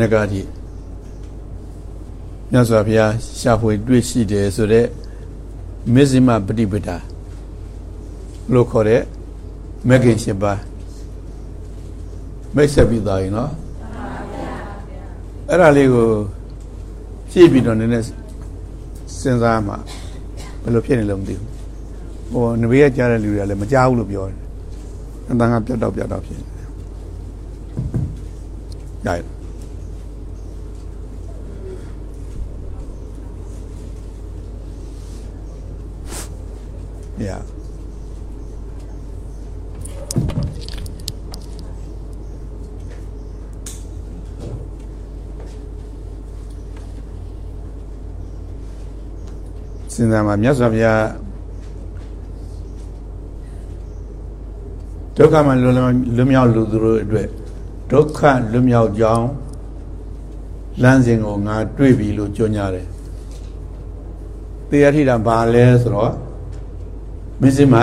နေ့ကတည်းမြတ်စွာဘုရားရှာဖွေတွေ့ရှိတယ်ဆိုတော့မဇ္ဈိမပฏิပဒါလို့ခေါ်တဲ့မဂ္ဂင်၈ပါးမိတ်ဆက်ပြီးသားရင်နော်အဲ့ဒါလေးကိုဖြည့်ပြီးတော့နည်းနည်းစဉ်းစားမှဘယ်လိုဖြစ်နေလဲမသိဘူးဟိုနဘေးကကြားတဲ့လူတွေကလည်းမကြားဘူးလို့ပြောတယ်အတန်ကပြတ်တော့ပြတ်တော့ဖြစ်နေတယ်ရိုက် ရစဉ်းစားမှာမြတ်စွာဘုရားဒုက္ခမှလွတ်လွတ်မြောက်လူသူတို့အတွက်ဒုက္ခလွတ်မြောက်ကြောင်းလမ်းစဉ်ကိုငါတွေ့ပြီလို့ကြွညတယ်တရားထိတာဘာလဲဆိုတော့ မစ္စည်းမ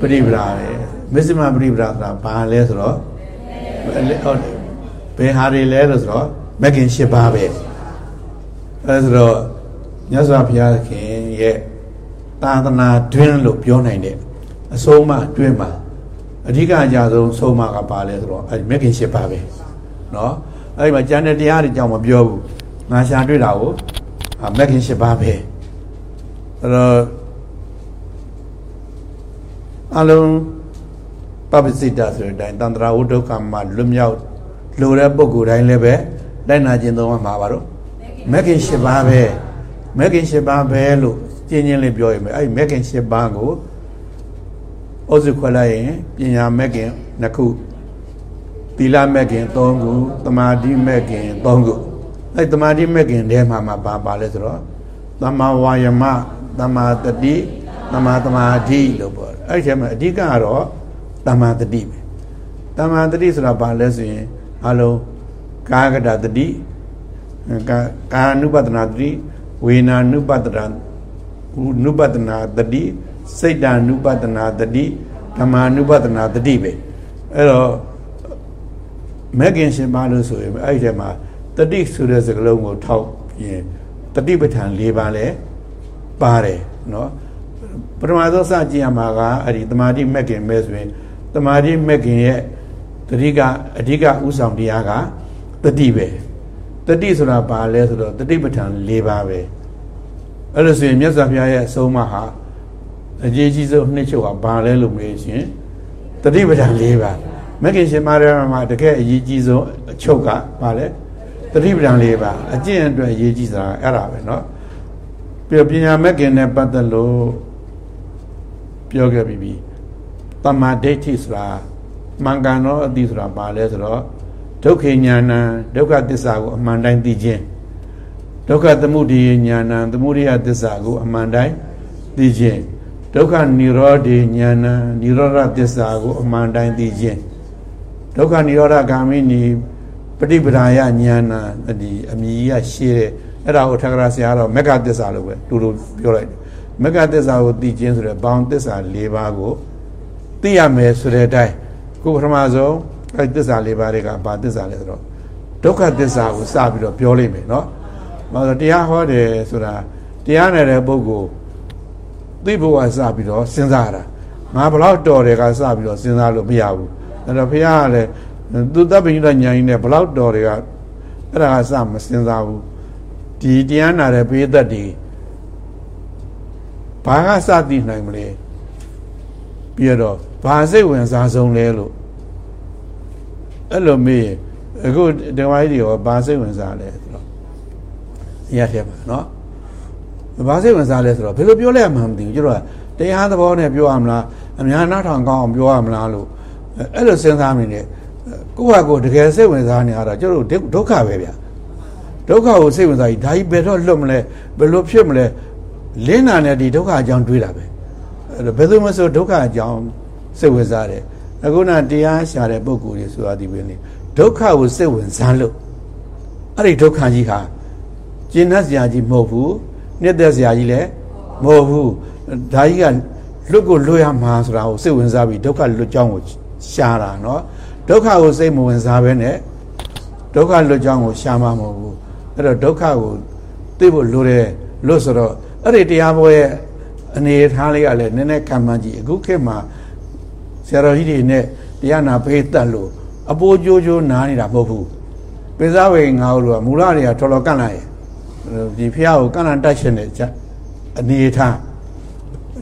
ပရိပရာပဲမစ္စည်းမပရိပရာဆိုတာဘာလဲဆိုတော့ဟုတ်ဘယ်ဟာတွေလဲလို့ဆိုတော့မကင်၈ပါးပဲအဲဆိုတော့မြတ်စွာဘုရားခင်ရဲ့သာသနာတွင်လို့ပြောနိုင်တဲ့အဆုံးအမတွင်မှာအဓိကအကြဆုံးဆုံးမကပါလဲဆိုတော့အဲဒီမကင်၈ပါးပဲเนาะအဲဒီမှာကျန်တဲ့တရားတွေကြောင့်မပြောဘူးငါရှာတွေ့တာကိုမကင်၈ပါးပဲအဲ့တော့ အလုံးပပစိတဆိုတဲ့အတိုင်းတန္တရာဝုဒုက္ခမှာလွတ်မြောက်လိုတဲ့ပုဂ္ဂိုလ်တိုင်းလည်းပဲလိုက်နာခြင်းသုံးမှာပါတော့မကင်၈ပါးပဲမကင်၈ပါးပဲလို့ကျင်းချင်းလေးပြောရမယ်အဲ့ဒီမကင်၈ပါးကိုဩဇုခွက်လိုက်ရင်ပညာမကင်နှစ်ခုသီလမကင်၃ခုတမာတိမကင်၃ခုအဲ့တမာတိမကင်ထဲမှာမှာပါပါလဲဆိုတော့တမာဝါယမတမာတတိ တမာတမာဓိလို့ပေါ့အဲ့ဒီထဲမှာအဓိကကတော့တမာတတိပဲတမာတတိဆိုတာဘာလဲဆိုရင်အလုံးကာကတတတိကာကာနုပတနာတတိဝေနာနုပတနာနုပတနာတတိစိတ်တနုပတနာတတိဓမ္မာနုပတနာတတိပဲအဲ့တော့မဂ်ကင်ရှင်ပါလို့ဆိုရင်အဲ့ဒီထဲမှာတတိဆိုတဲ့စကားလုံးကိုထောက်ရင်တတိပဋ္ဌာန်၄ပါးလဲပါတယ်နော် ပထမဆုံးစကြည့်ရမှာကအဲ့ဒီတမာတိမဂ္ဂင်ပဲဆိုရင်တမာတိမဂ္ဂင်ရဲ့တတိကအဓိကဥဆောင်တရားကတတိပဲတတိဆိုတာဘာလဲဆိုတော့တတိပဋ္ဌာန်၄ပါးပဲအဲ့လိုဆိုရင်မြတ်စွာဘုရားရဲ့အဆုံးအမဟာအရေးကြီးဆုံးနှစ်ချုပ်ကဘာလဲလို့မေးရှင်တတိပဋ္ဌာန်၄ပါးမဂ္ဂင်ရှင်မာရမှာတကယ်အရေးကြီးဆုံးအချုပ်ကဘာလဲတတိပဋ္ဌာန်၄ပါးအကျင့်အတွက်အရေးကြီးတာအဲ့ဒါပဲเนาะပြီးပညာမဂ္ဂင်နဲ့ပတ်သက်လို့ ပြောခဲ့ပြီးပြီတမ္မာဒိဋ္ဌိဆိုတာမှန်ကန်သောအတိဆိုတာဘာလဲဆိုတော့ဒုက္ခဉာဏံဒုက္ခသစ္စာကိုအမှန်တိုင်းသိခြင်းဒုက္ခသမုဒိယဉာဏံသမုဒိယသစ္စာကိုအမှန်တိုင်းသိခြင်းဒုက္ခនិရောဓေဉာဏံនិရောဓသစ္စာကိုအမှန်တိုင်းသိခြင်းဒုက္ခនិရောဓဂ ामि နိပฏิပဒါယဉာဏံဒီအမြည်ရရှေးတဲ့အဲ့ဒါကိုထက္ကရာဆရာတော့မက္ခသစ္စာလို့ပဲတူတူပြောလိုက်တယ် မက္ခသစ္စာကိုသိခြင်းဆိုတဲ့ဘောင်သစ္စာ၄ပါးကိုသိရမယ်ဆိုတဲ့အတိုင်းခုပထမဆုံးအဲ့သစ္စာ၄ပါးတွေကဘာသစ္စာလဲဆိုတော့ဒုက္ခသစ္စာကိုစပြီးတော့ပြောလိမ့်မယ်နော်။ဘာလို့တရားဟောတယ်ဆိုတာတရားနယ်တဲ့ပုဂ္ဂိုလ်သိဖို့ကစပြီးတော့စဉ်းစားတာငါဘလောက်တော်တယ်ကစပြီးတော့စဉ်းစားလို့မရဘူးအဲ့တော့ဘုရားကလည်းသူတပ်ပညာညာကြီးနဲ့ဘလောက်တော်တွေကအဲ့ဒါကစမစဉ်းစားဘူးဒီတရားနာတဲ့ပေးသက်တွေ ဘာကစသိနိုင်မလဲပြီးတော့ဘာစိတ်ဝင်စားဆုံးလဲလို့အဲ့လိုမေးရင်အခုဓမ္မကြီးတွေရောဘာစိတ်ဝင်စားလဲဆိုတော့ရရပါနော်ဘာစိတ်ဝင်စားလဲဆိုတော့ဘယ်လိုပြောလဲမှမသိဘူးကျတော့တရားသဘောနဲ့ပြောရမလားအများနားထောင်ကောင်းအောင်ပြောရမလားလို့အဲ့လိုစဉ်းစားမိနေကိုယ့်ဟာကိုယ်တကယ်စိတ်ဝင်စားနေရတာကျတော့ဒုက္ခပဲဗျဒုက္ခကိုစိတ်ဝင်စားပြီးဒါကြီးဘယ်တော့လွတ်မလဲဘယ်လိုဖြစ်မလဲ လင်းနာနဲ့ဒီဒုက္ခအကြောင်းတွေးတာပဲအဲ့တော့ဘယ်သူမှဆိုဒုက္ခအကြောင်းစိတ်ဝင်စားတယ်အခုနတရားရှာတဲ့ပုံကိုယ်ကြီးဆိုတာဒီပဲလေဒုက္ခကိုစိတ်ဝင်စားလို့အဲ့ဒီဒုက္ခကြီးဟာကျင့်တတ်စရာကြီးမဟုတ်ဘူးနှစ်သက်စရာကြီးလည်းမဟုတ်ဘူးဒါကြီးကလွတ်ကိုလွတ်ရမှာဆိုတာကိုစိတ်ဝင်စားပြီးဒုက္ခလွတ်ကြောင်းကိုရှားတာเนาะဒုက္ခကိုစိတ်မဝင်စားဘဲနဲ့ ဒုက္ခလွတ်ကြောင်းကိုရှာမှာမဟုတ်ဘူးအဲ့တော့ဒုက္ခကိုသိဖို့လိုတယ်လို့ဆိုတော့ အဲ့ဒီတရားပွဲရဲ့အနေထားလေးကလည်းနည်းနည်းခံမှန်းကြည့်အခုခေတ်မှာဆရာတော်ကြီးတွေနဲ့တရားနာဖေးတက်လို့အပိုးကြိုးကြိုးနားနေတာမဟုတ်ဘူးပိဇဝေငါတို့ကမူလတွေကတော်တော်ကန့်လိုက်ရဲ့ဒီဖះကိုကန့်လန့်တိုက်ရှင်တဲ့အနေထား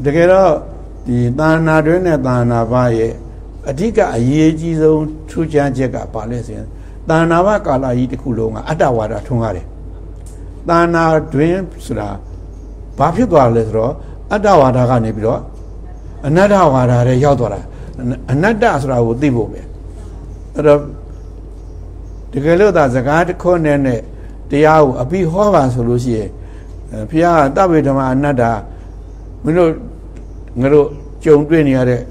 တကယ်တော့ဒီသာနာတွင်းနဲ့သာနာပါရဲ့အဓိကအရေးကြီးဆုံးထူးခြားချက်ကပါလဲဆိုရင်သာနာဘကာလကြီးတစ်ခုလုံးကအတ္တဝါဒထွန်းရတယ်သာနာတွင်းဆိုတာ ဘာဖြစ်သွားလဲဆိုတော့အတ္တဝါဒကနေပြီးတော့အနတ္တဝါဒတွေရောက်သွားတာအနတ္တဆိုတာကိုသိဖို့ပဲအဲ့တော့တကယ်လို့သာစကားတစ်ခုနဲ့နဲ့တရားကိုအပြီးဟောပါဆိုလို့ရှိရင်ဘုရားကတဗ္ဗေဓမ္မအနတ္တမင်းတို့ငါတို့ကြုံတွေ့နေရတဲ့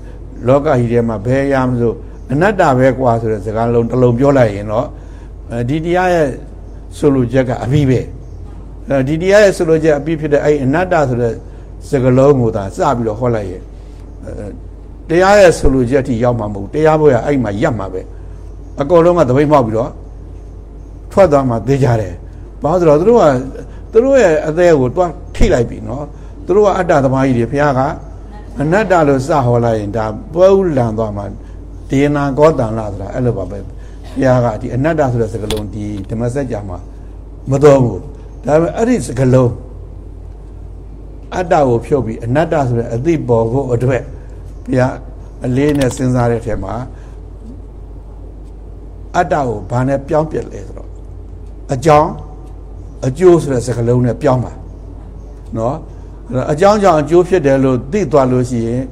လောကကြီးထဲမှာဘယ်ရမလို့အနတ္တပဲကွာဆိုတဲ့စကားလုံးတစ်လုံးပြောလိုက်ရင်တော့ဒီတရားရဲ့ဆိုလိုချက်ကအပြီးပဲ ဒီတရားရဲ့ဆိုလိုချက်အပြီးဖြစ်တဲ့အဲ့အနတ္တဆိုတဲ့စကားလုံးကိုသာစပြီးတော့ဟောလိုက်ရင်တရားရဲ့ဆိုလိုချက်အထိရောက်မှာမဟုတ်တရားပွဲကအဲ့မှာရပ်မှာပဲအကုန်လုံးကသပိတ်မှောက်ပြီးတော့ထွက်သွားမှသိကြတယ်ဘာလို့ဆိုတော့သူတို့ကသူတို့ရဲ့အသေးကိုတွားထိလိုက်ပြီနော်သူတို့ကအတ္တသမားကြီးတွေဘုရားကအနတ္တလို့စဟောလိုက်ရင်ဒါပွဲဥလံသွားမှဒေနာကောတန်လာဆိုတာအဲ့လိုပါပဲဘုရားကဒီအနတ္တဆိုတဲ့စကားလုံးဒီဓမ္မစကြာမှာမတော်ဘူး ဒါပေမဲ့အဲ့ဒီစကားလုံးအတ္တကိုဖြုတ်ပြီးအနတ္တဆိုတဲ့အသိပေါ်ဖို့အတွက်ဘုရားအလေးနဲ့စဉ်းစားတဲ့ထဲမှာအတ္တကိုဘာနဲ့ပြောင်းပြက်လဲဆိုတော့အကြောင်းအကျိုးဆိုတဲ့စကားလုံးနဲ့ပြောင်းပါနော်အကြောင်းကြောင့်အကျိုးဖြစ်တယ်လို့သိသွားလို့ရှိရင်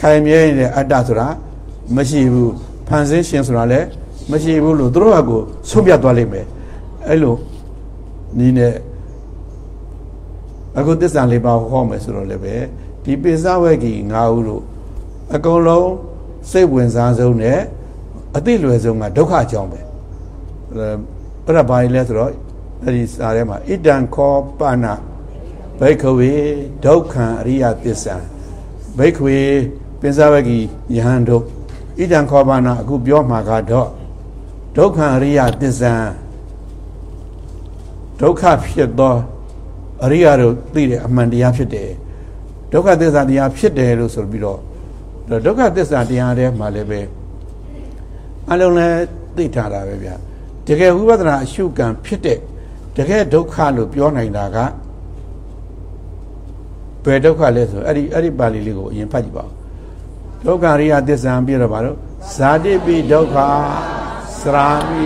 ခိုင်မြဲနေတဲ့အတ္တဆိုတာမရှိဘူးဖန်ဆင်းရှင်ဆိုတာလည်းမရှိဘူးလို့သူတို့ကကိုဆုံးဖြတ်သွားလိမ့်မယ်အဲ့လို နီးနဲ့အခုသစ္စာလေးပါးဟောမယ်ဆိုတော့လည်းပဲဒီပိစဝဲကြီး၅ဦးလို့အကုန်လုံးစိတ်ဝင်စားဆုံးနဲ့အသိလွယ်ဆုံးကဒုက္ခအကြောင်းပဲအဲ့ဒါဘာလဲဆိုတော့အဲ့ဒီစာထဲမှာဣတံခောပနာဘိခဝေဒုက္ခံအရိယသစ္စာဘိခဝေပိစဝဲကြီးယဟန်တို့ဣတံခောပနာအခုပြောမှာကတော့ဒုက္ခံအရိယသစ္စာ ဒုက္ခဖြစ်သောအရိယတို့သိတဲ့အမှန်တရားဖြစ်တယ်ဒုက္ခသစ္စာတရားဖြစ်တယ်လို့ဆိုပြီးတော့ဒုက္ခသစ္စာတရားထဲမှာလည်းပဲအလုံးလည်းသိထားတာပဲဗျာတကယ်ဝိပဿနာအရှုခံဖြစ်တဲ့တကယ်ဒုက္ခလို့ပြောနိုင်တာကဘယ်ဒုက္ခလဲဆိုအဲ့ဒီအဲ့ဒီပါဠိလေးကိုအရင်ဖတ်ကြည့်ပါဦးဒုက္ခရိယသစ္စာပြတော့ပါတော့ဇာတိပိဒုက္ခစရာမိ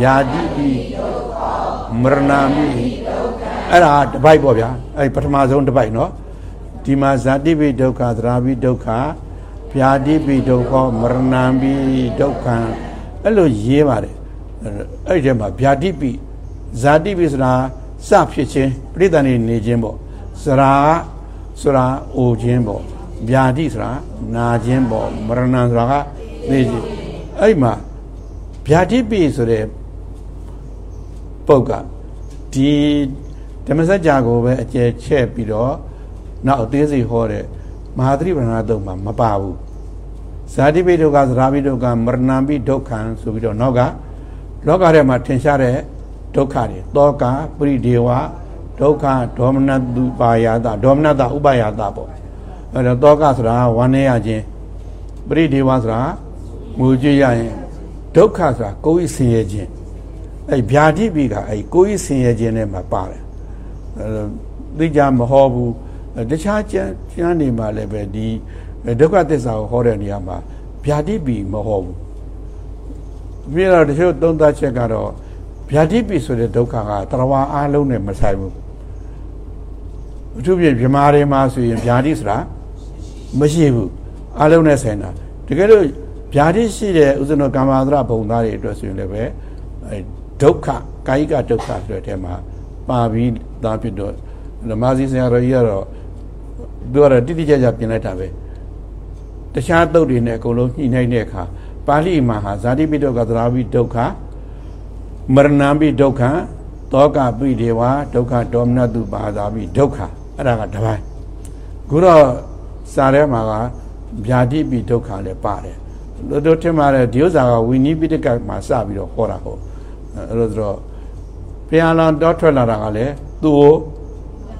ဗျာတိပိ မရဏမိအဲ့ဒါတပိုက်ပေါ့ဗျာအဲ့ပထမဆုံးတပိုက်နော်ဒီမှာဇာတိပိဒုက္ခသရာပိဒုက္ခဗျာတိပိဒုက္ခမရဏံပိဒုက္ခအဲ့လိုရေးပါတယ်အဲ့ဒီထဲမှာဗျာတိပိဇာတိပိဆိုတာစဖြစ်ခြင်းပြိတ္တန်နေနေခြင်းပေါ့စရာဆိုတာအိုခြင်းပေါ့ဗျာတိဆိုတာနာခြင်းပေါ့မရဏံဆိုတာကနေခြင်းအဲ့မှာဗျာတိပိဆိုတဲ့ ပုတ်ကဒီဓမ္မစကြာကိုပဲအကျယ်ချဲ့ပြီးတော့နောက်အသေးစိတ်ဟောတဲ့မဟာသတိပဋ္ဌာန်တုံမှာမပါဘူးဇာတိပိဒုက္ခသရာပိဒုက္ခမရဏံပိဒုက္ခံဆိုပြီးတော့နောက်ကလောကထဲမှာထင်ရှားတဲ့ဒုက္ခတွေတောကပရိဒေဝဒုက္ခဒေါမနတုပါယတာဒေါမနတဥပယတာပေါ့အဲ့တော့တောကဆိုတာဝမ်းနေရခြင်းပရိဒေဝဆိုတာငိုကြည့်ရရင်ဒုက္ခဆိုတာကိုယ်ဤဆင်းရဲခြင်း အဲ့ဗျာတိပိကအဲ့ကိုယ်ဤဆင်းရဲခြင်းနဲ့မှာပါတယ်အဲ့သိကြမဟောဘူးတခြားကျမ်းကျမ်းနေမှာလည်းပဲဒီဒုက္ခသစ္စာကိုဟောတဲ့နေရာမှာဗျာတိပိမဟောဘူးပြီးတော့တချို့သုံးသပ်ချက်ကတော့ဗျာတိပိဆိုတဲ့ဒုက္ခကတရဝါအားလုံးနဲ့မဆိုင်ဘူးအထူးဖြင့်ဗြမာတွေမှာဆိုရင်ဗျာတိဆိုတာမရှိဘူးအားလုံးနဲ့ဆိုင်တာတကယ်လို့ဗျာတိရှိတဲ့ဥစ္စနောကာမသရဘုံသားတွေအတွက်ဆိုရင်လည်းပဲ ဒုက္ခကာယိကဒုက္ခဆိုတဲ့အထဲမှာပါပြီးသားဖြစ်တော့ဓမ္မစီဆရာတော်ကြီးကတော့ပြောရတိတိကျကျပြင်လိုက်တာပဲတခြားသုတ်တွေနဲ့အကုန်လုံးညှိနှိုင်းတဲ့အခါပါဠိမှာဟာဇာတိပိဒုက္ခသရာပိဒုက္ခမရဏံပိဒုက္ခတောကပိဒေဝဒုက္ခဒေါမနတုပါသာပိဒုက္ခအဲ့ဒါကတပိုင်းခုတော့စာထဲမှာကဗျာတိပိဒုက္ခလည်းပါတယ်တို့ထင်ပါတယ်ဒီဥစ္စာကဝိနည်းပိဋကမှာစပြီးတော့ဟောတာဟုတ် အဲ့လိုဆိုတော့ဘုရားလောင်းတောထွက်လာတာကလည်းသူ့ကို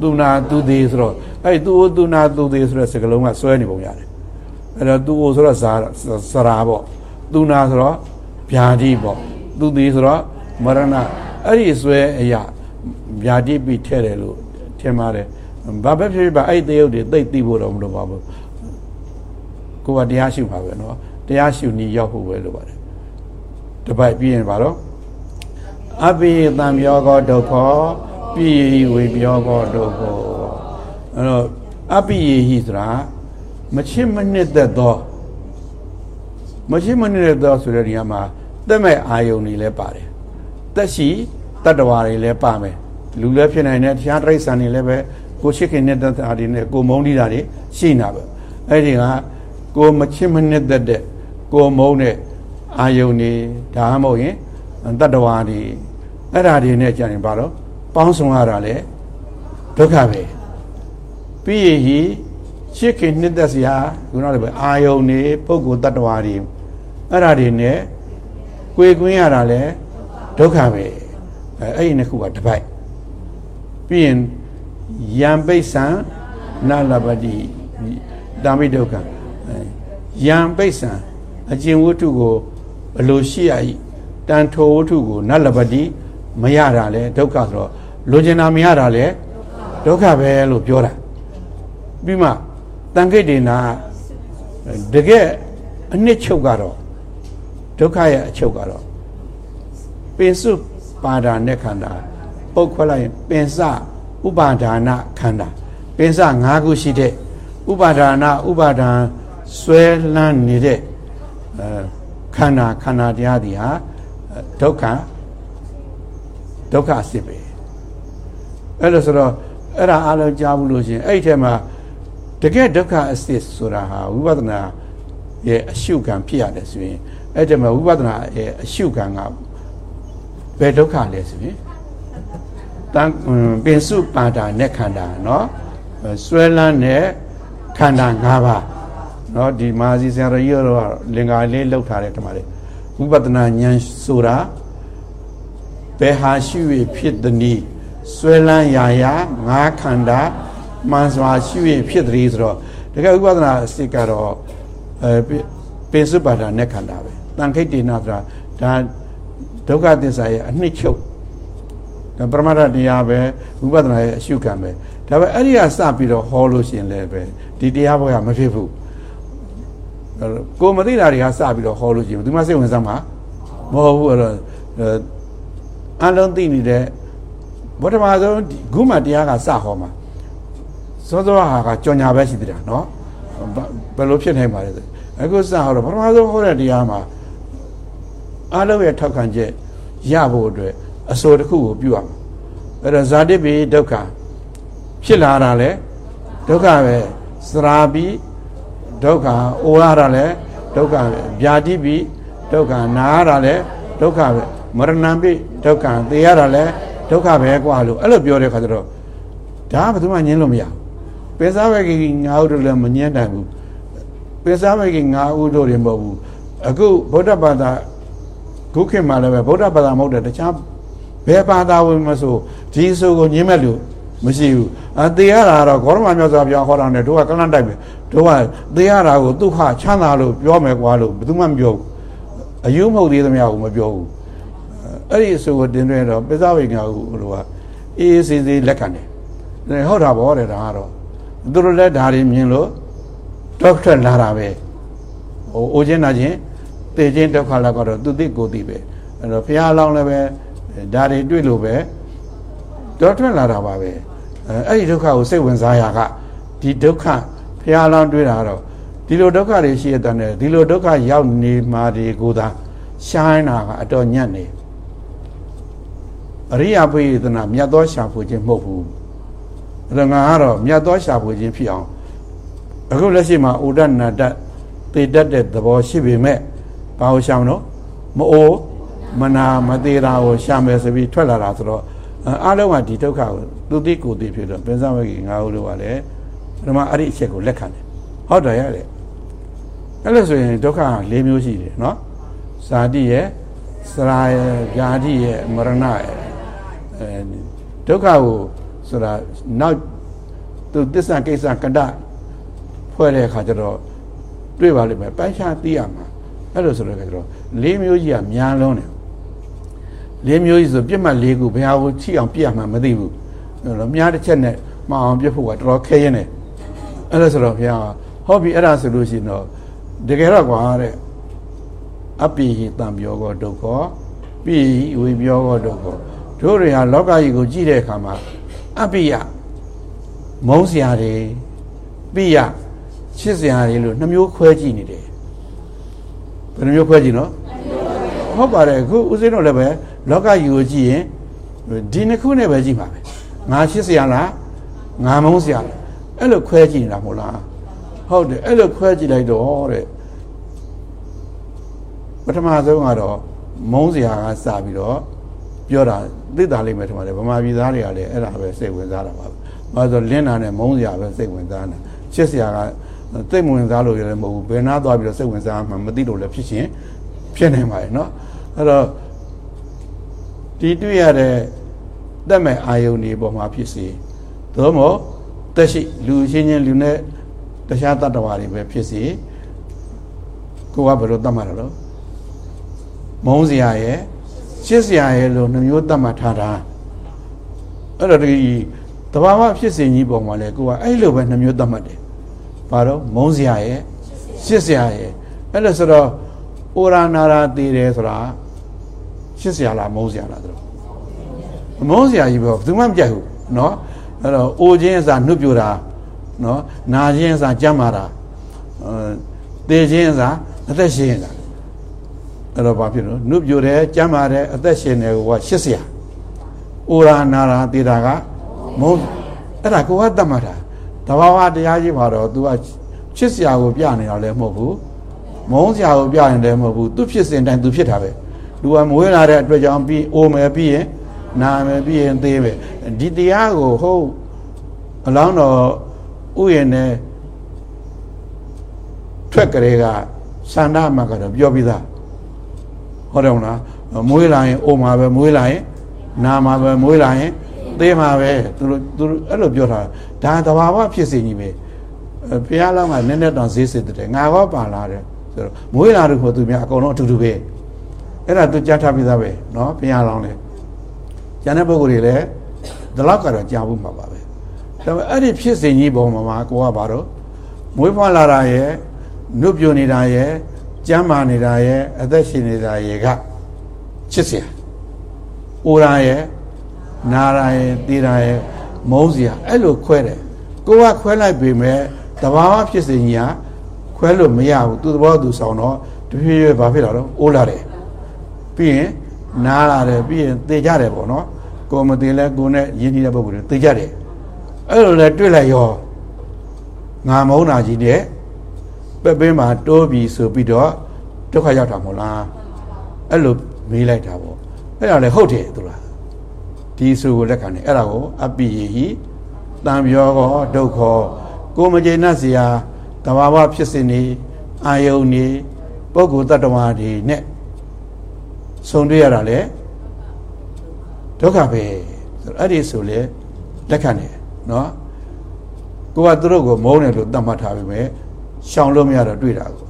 သူနာသူသေးဆိုတော့အဲ့သူ့ကိုသူနာသူသေးဆိုတဲ့စကားလုံးကစွဲနေပုံရတယ်အဲ့တော့သူ့ကိုဆိုတော့ဇာစရာပေါ့သူနာဆိုတော့ဗျာတိပေါ့သူသေးဆိုတော့မရဏအဲ့ဒီစွဲအရာဗျာတိပြီးထဲတယ်လို့ထင်ပါတယ်ဘာပဲဖြစ်ဖြစ်ပါအဲ့ဒီတယုတ်တွေသိသိဖို့တော့မလိုပါဘူးကိုကတရားရှိပါပဲเนาะတရားရှုနည်းရောက်ဖို့ပဲလိုပါတယ်တပိုက်ပြီးရင်ပါတော့ အပိတံပြောကောဒုက္ခပိဝေပြောကောဒုက္ခအဲ့တော့အပိယေဟိဆိုတာမချစ်မနှစ်သက်သောမချစ်မနှစ်သက်သောဆိုတဲ့နေရာမှာတက်မဲ့အာယုန်တွေလည်းပါတယ်တက်ရှိတတ္တဝါတွေလည်းပါမယ်လူလည်းဖြစ်နိုင်တယ်တရားတိရစ္ဆာန်တွေလည်းပဲကိုချစ်ခင်နေတဲ့အားတွေနဲ့ကိုမုန်းနေတာတွေရှိနေတာပဲအဲ့ဒီကကိုမချစ်မနှစ်သက်တဲ့ကိုမုန်းတဲ့အာယုန်နေဒါမှမဟုတ်ရင်တတ္တဝါတွေ အဲ့ဓာတွေနဲ့ကြာရင်ဘာလို့ပေါင်းဆောင်ရတာလဲဒုက္ခပဲပြီးရဟိရှစ်ခင်နှစ်သက်စရာခုနကလည်းအာယုန်နေပုဂ္ဂိုလ်တတ္တဝါတွေအဲ့ဓာတွေနဲ့ကိုယ်ကွင်းရတာလဲဒုက္ခပဲအဲ့ဒီနှစ်ခုကတစ်ပိုက်ပြီးရင်ယံပိဋ္ဆံနလပတိတာမိဒုက္ခယံပိဋ္ဆံအကျင့်ဝတ္ထုကိုဘယ်လိုရှိရ၏တန်ထိုဝတ္ထုကိုနတ်လပတိ မရတာလဲဒုက္ခဆိုတော့လိုချင်တာမရတာလဲဒုက္ခပဲလို့ပြောတာပြီးမှတန်ခိတ်ဒေနာတကယ်အနှစ်ချုပ်ကတော့ဒုက္ခရဲ့အချုပ်ကတော့ပင်စုပါဒာနဲ့ခန္ဓာပုတ်ခွက်လိုက်ရင်ပင်စဥပါဒါနခန္ဓာပင်စ၅ခုရှိတဲ့ဥပါဒါနဥပါဒံဆွဲလန်းနေတဲ့အဲခန္ဓာခန္ဓာတရားတွေဟာဒုက္ခ ဒုက္ခအစစ်ပဲအဲ့လိုဆိုတော့အဲ့ဒါအားလုံးကြားဘူးလို့ရှင်အဲ့ဒီထဲမှာတကယ်ဒုက္ခအစစ်ဆိုတာဟာဝိပဿနာရဲ့အရှုခံဖြစ်ရတယ်ဆိုရင်အဲ့ဒီမှာဝိပဿနာရဲ့အရှုခံကဘယ်ဒုက္ခလဲဆိုရင်တန်ပင်စုပါတာနဲ့ခန္ဓာเนาะဆွဲလန်းတဲ့ခန္ဓာ၅ပါးเนาะဒီမာဇီဆရာကြီးတို့ကလင်္ကာလေးလောက်ထားတဲ့တမလေးဝိပဿနာဉာဏ်ဆိုတာ ဘယ်ဟာရှိ၍ဖြစ်သည်နည်းဆွဲလန်းရာရာငါးခန္ဓာမှန်စွာရှိ၍ဖြစ်သည်ဆိုတော့တကယ်ဝိပဿနာအစစ်ကတော့အဲပင်စုပါဒာနဲ့ခန္ဓာပဲတန်ခိတ်တေနာဆိုတာဒါဒုက္ခသစ္စာရဲ့အနှစ်ချုပ်ဒါပရမတ္ထတရားပဲဝိပဿနာရဲ့အရှုခံပဲဒါပေမဲ့အဲ့ဒီကစပြီးတော့ဟောလို့ရှိရင်လည်းပဲဒီတရားဘောကမဖြစ်ဘူးကိုမသိတာတွေကစပြီးတော့ဟောလို့ရှိရင်ဒီမှာစိတ်ဝင်စားမှာမဟုတ်ဘူးအဲ့တော့ အလုံးသိနေတဲ့ဘုဒ္ဓဘာသာဂုမတရားကစဟောမှာစောစောဟာကကြော်ညာပဲရှိသေးတာနော်ဘယ်လိုဖြစ်နိုင်ပါလဲအခုစဟောတော့ဘုဒ္ဓဘာသာဟောတဲ့တရားမှာအလုံးရဲ့ထောက်ခံချက်ရဖို့အတွက်အစိုးတစ်ခုကိုပြုရမှာအဲ့တော့ဇာတိပိဒုက္ခဖြစ်လာတာလေဒုက္ခပဲစရာပိဒုက္ခအိုရတာလေဒုက္ခပဲဗျာတိပိဒုက္ခနာရတာလေဒုက္ခပဲ မရဏံပိဒုက္ခသေရတာလေဒုက္ခပဲกว่าလို့အဲ့လိုပြောတဲ့ခါကျတော့ဒါကဘယ်သူမှညင်းလို့မရဘူးပင်စားဘက်ကငါးဦးတို့လည်းမညင်းနိုင်ဘူးပင်စားဘက်ကငါးဦးတို့တွေမဟုတ်ဘူးအခုဗုဒ္ဓဘာသာခုခေတ်မှာလည်းပဲဗုဒ္ဓဘာသာမဟုတ်တဲ့တခြားဘယ်ဘာသာဝင်မဆိုဒီဆိုကိုညင်းမဲ့လို့မရှိဘူးအသေးရတာတော့ဂေါရမမြတ်စွာဘုရားဟောတာနဲ့တို့ကကလန့်တိုက်ပဲတို့ကသေးရတာကိုဒုက္ခချမ်းသာလို့ပြောမယ်ကွာလို့ဘယ်သူမှမပြောဘူးအယုမဟုတ်သေးသမျှကိုမပြောဘူး အဲ့ဒီအဆိုကိုတင်သွင်းတော့ပိဿဝိညာဟုလို့ကအေးအေးဆေးဆေးလက်ခံတယ်ဟုတ်တာဗောတဲ့ဒါကတော့သူတို့လည်းဒါတွေမြင်လို့ဒေါက်တာလာတာပဲဟိုအိုချင်းနာချင်းတေချင်းဒုက္ခလာကတော့သူသိကိုသိပဲအဲ့တော့ဘုရားလောင်းလည်းပဲဒါတွေတွေ့လို့ပဲတော့ထွက်လာတာပါပဲအဲ့ဒီဒုက္ခကိုစိတ်ဝင်စားရကဒီဒုက္ခဘုရားလောင်းတွေ့တာတော့ဒီလိုဒုက္ခတွေရှိရတဲ့ဒီလိုဒုက္ခရောက်နေမှာဒီကိုသာရှိုင်းတာကအတော်ညံ့နေ အရိယာပိယသနာမြတ်သောရှာဖွေခြင်းမဟုတ်ဘူးအဲ့တော့ငါကတော့မြတ်သောရှာဖွေခြင်းဖြစ်အောင်အခုလက်ရှိမှာဥဒ္ဒနာတပေတတ်တဲ့သဘောရှိပေမဲ့ဘာလို့ရှာမလို့မအိုးမနာမသေးတာကိုရှာမယ်ဆိုပြီးထွက်လာတာဆိုတော့အားလုံးကဒီဒုက္ခကိုသူသိကိုသိဖြစ်တော့ပင်စမကြီးငါတို့ကလည်းပထမအဲ့ဒီအချက်ကိုလက်ခံတယ်ဟုတ်တယ်ရတယ်အဲ့လိုဆိုရင်ဒုက္ခ၄မျိုးရှိတယ်နော်ဇာတိရဲ့စရာရဲ့ဗျာတိရဲ့မရဏရဲ့ အဲဒုက္ခကိုဆိုတာနောက်သူတစ္ဆာကိစ္စကတဖွဲ့တဲ့အခါကျတော့တွေ့ပါလိမ့်မယ်ပိုင်းခြားသိရမှာအဲ့လိုဆိုတော့ကျတော့၄မျိုးကြီးကများလုံးတယ်၄မျိုးကြီးဆိုပြစ်မှတ်၄ခုဘယ်ဟာကိုချိအောင်ပြစ်ရမှာမသိဘူးအဲ့လိုများတစ်ချက်နဲ့မအောင်ပြစ်ဖို့ကတော်တော်ခဲရင်တယ်အဲ့လိုဆိုတော့ဘုရားဟောပြီအဲ့ဒါဆိုလို့ရှိရင်တော့တကယ်တော့ကွာတဲ့အပိဟိတံပြောကောဒုက္ခပိဝိပြောကောဒုက္ခ တို့တွေဟာလောကကြီးကိုကြည့်တဲ့အခါမှာအပိယမုန်းစရာတွေပိယချစ်စရာတွေလို့နှမျိုးခွဲကြည့်နေတယ်ဘယ်နှမျိုးခွဲကြည့်နော်ဟုတ်ပါတယ်အခုဦးစင်းတို့လည်းပဲလောကကြီးကိုကြည့်ရင်ဒီနှစ်ခုနဲ့ပဲကြည့်ပါပဲငါချစ်စရာလားငါမုန်းစရာလားအဲ့လိုခွဲကြည့်နေတာမဟုတ်လားဟုတ်တယ်အဲ့လိုခွဲကြည့်လိုက်တော့တဲ့ပထမဆုံးကတော့မုန်းစရာကစပြီးတော့ ပြောတာသိတာလိမ့်မယ်ထင်ပါတယ်ဗမာပြည်သားတွေကလည်းအဲ့ဒါပဲစိတ်ဝင်စားတာပါပဲ။ဘာလို့လဲဆိုလင်းတာနဲ့မုန်းစရာပဲစိတ်ဝင်စားတယ်။ချစ်စရာကသိမဝင်စားလို့လည်းမဟုတ်ဘူး။ဘယ်နာသွားပြီးတော့စိတ်ဝင်စားမှမသိလို့လည်းဖြစ်ရှင်ဖြစ်နေပါရဲ့နော်။အဲ့တော့ဒီတွေ့ရတဲ့တက်မဲ့အာယုန်ဒီပေါ်မှာဖြစ်စီသို့မဟုတ်တက်ရှိလူချင်းချင်းလူနဲ့တခြားတတ္တဝါတွေပဲဖြစ်စီကိုကဘယ်လိုတတ်မှတ်ရလို့မုန်းစရာရဲ့ ရှစ်စရာရဲ့လို့နှမျိုးတတ်မှတ်ထားတာအဲ့တော့ဒီတဘာဝဖြစ်စဉ်ကြီးပုံမှာလဲကိုကအဲ့လိုပဲနှမျိုးတတ်မှတ်တယ်ဘာတော့မုန်းစရာရဲ့ရှစ်စရာရဲ့အဲ့လိုဆိုတော့ဩရာနာရာတည်တယ်ဆိုတာရှစ်စရာလားမုန်းစရာလားတို့မုန်းစရာကြီးပဲဘယ်သူမှမကြိုက်ဘူးเนาะအဲ့တော့အိုခြင်းအစားနှုတ်ပြတာเนาะနာခြင်းအစားကြမ်းမာတာအဲတေခြင်းအစားအသက်ရှင်တာ အဲ့တော့ဘာဖြစ်လို့နှုတ်ပြတယ်ကြမ်းမာတယ်အသက်ရှင်တယ်ကရှစ်စရာဩရာနာရာတည်တာကမုန်းအဲ့ဒါကိုကတတ်မှတ်တာတဘာဝတရားကြီးမှာတော့ तू ကချစ်စရာကိုပြနေတာလည်းမဟုတ်ဘူးမုန်းစရာကိုပြနေတယ်မဟုတ်ဘူးသူဖြစ်စဉ်တိုင်း तू ဖြစ်တာပဲလူကမွေးလာတဲ့အတွက်ကြောင့်ပြီးအိုမယ်ပြီးရင်နာမယ်ပြီးရင်သေးပဲဒီတရားကိုဟုတ်အလောင်းတော်ဥယျာဉ်နဲ့ထွက်ကြတဲ့ကစန္ဒမှာကတော့ပြောပြီးသား ဟုတ်တယ်မလားမွေးလာရင်အိုမှာပဲမွေးလာရင်နာမှာပဲမွေးလာရင်သေးမှာပဲသူတို့သူတို့အဲ့လိုပြောတာဒါတဘာဝဖြစ်စဉ်ကြီးပဲဘုရားလောင်းကနည်းနည်းတောင်ဈေးစစ်တယ်ငါဟောပါလာတယ်ဆိုတော့မွေးလာလို့ခေါ်သူများအကုန်လုံးအတူတူပဲအဲ့ဒါသူကြားထားပြီးသားပဲเนาะဘုရားလောင်းလေကျန်တဲ့ပုဂ္ဂိုလ်တွေလည်းဒီလောက်ကတော့ကြားဖို့မှာပါပဲဒါပေမဲ့အဲ့ဒီဖြစ်စဉ်ကြီးပုံမှာကိုကဘာတော့မွေးဖွားလာတာရဲ့နှုတ်ပြနေတာရဲ့ ကျမ်းမာနေတာရဲ့အသက်ရှင်နေတာရဲ့ကချစ်စရာအိုရာရဲ့နာရာရဲ့တေရာရဲ့မုန်းစရာအဲ့လိုခွဲတယ်ကိုကခွဲလိုက်ပေမဲ့တဘာဝဖြစ်စဉ်ကြီးကခွဲလို့မရဘူးသူသဘောသူဆောင်တော့တဖြည်းဖြည်းဘာဖြစ်လာတော့အိုးလာတယ်ပြီးရင်နားလာတယ်ပြီးရင်သေကြတယ်ပေါ့နော်ကိုမသေးလဲကိုနဲ့ရင်းနှီးတဲ့ပုဂ္ဂိုလ်တွေသေကြတယ်အဲ့လိုလဲတွေ့လိုက်ရောငါမုန်းတာကြီးတဲ့ ပက်ပင်းမှာတိုးပြီဆိုပြီးတော့ဒုက္ခရောက်တာမဟုတ်လားအဲ့လိုမေးလိုက်တာပေါ့အဲ့ဒါလည်းဟုတ်တယ်သူလားဒီဆိုကိုလက်ခံတယ်အဲ့ဒါကိုအပိယေဟိတံပြောကောဒုက္ခကိုမကျေနပ်စရာတဘာဝဖြစ်စဉ်နေအာယုန်နေပုဂ္ဂိုလ်တ attva တွေနဲ့ဆုံတွေ့ရတာလေဒုက္ခပဲအဲ့ဒီဆိုလေလက်ခံတယ်နော်ကိုကသူတို့ကိုမုန်းတယ်လို့သတ်မှတ်ထားပြီမဲ့ ရှောင်လို့မရတော့တွေ့တာကို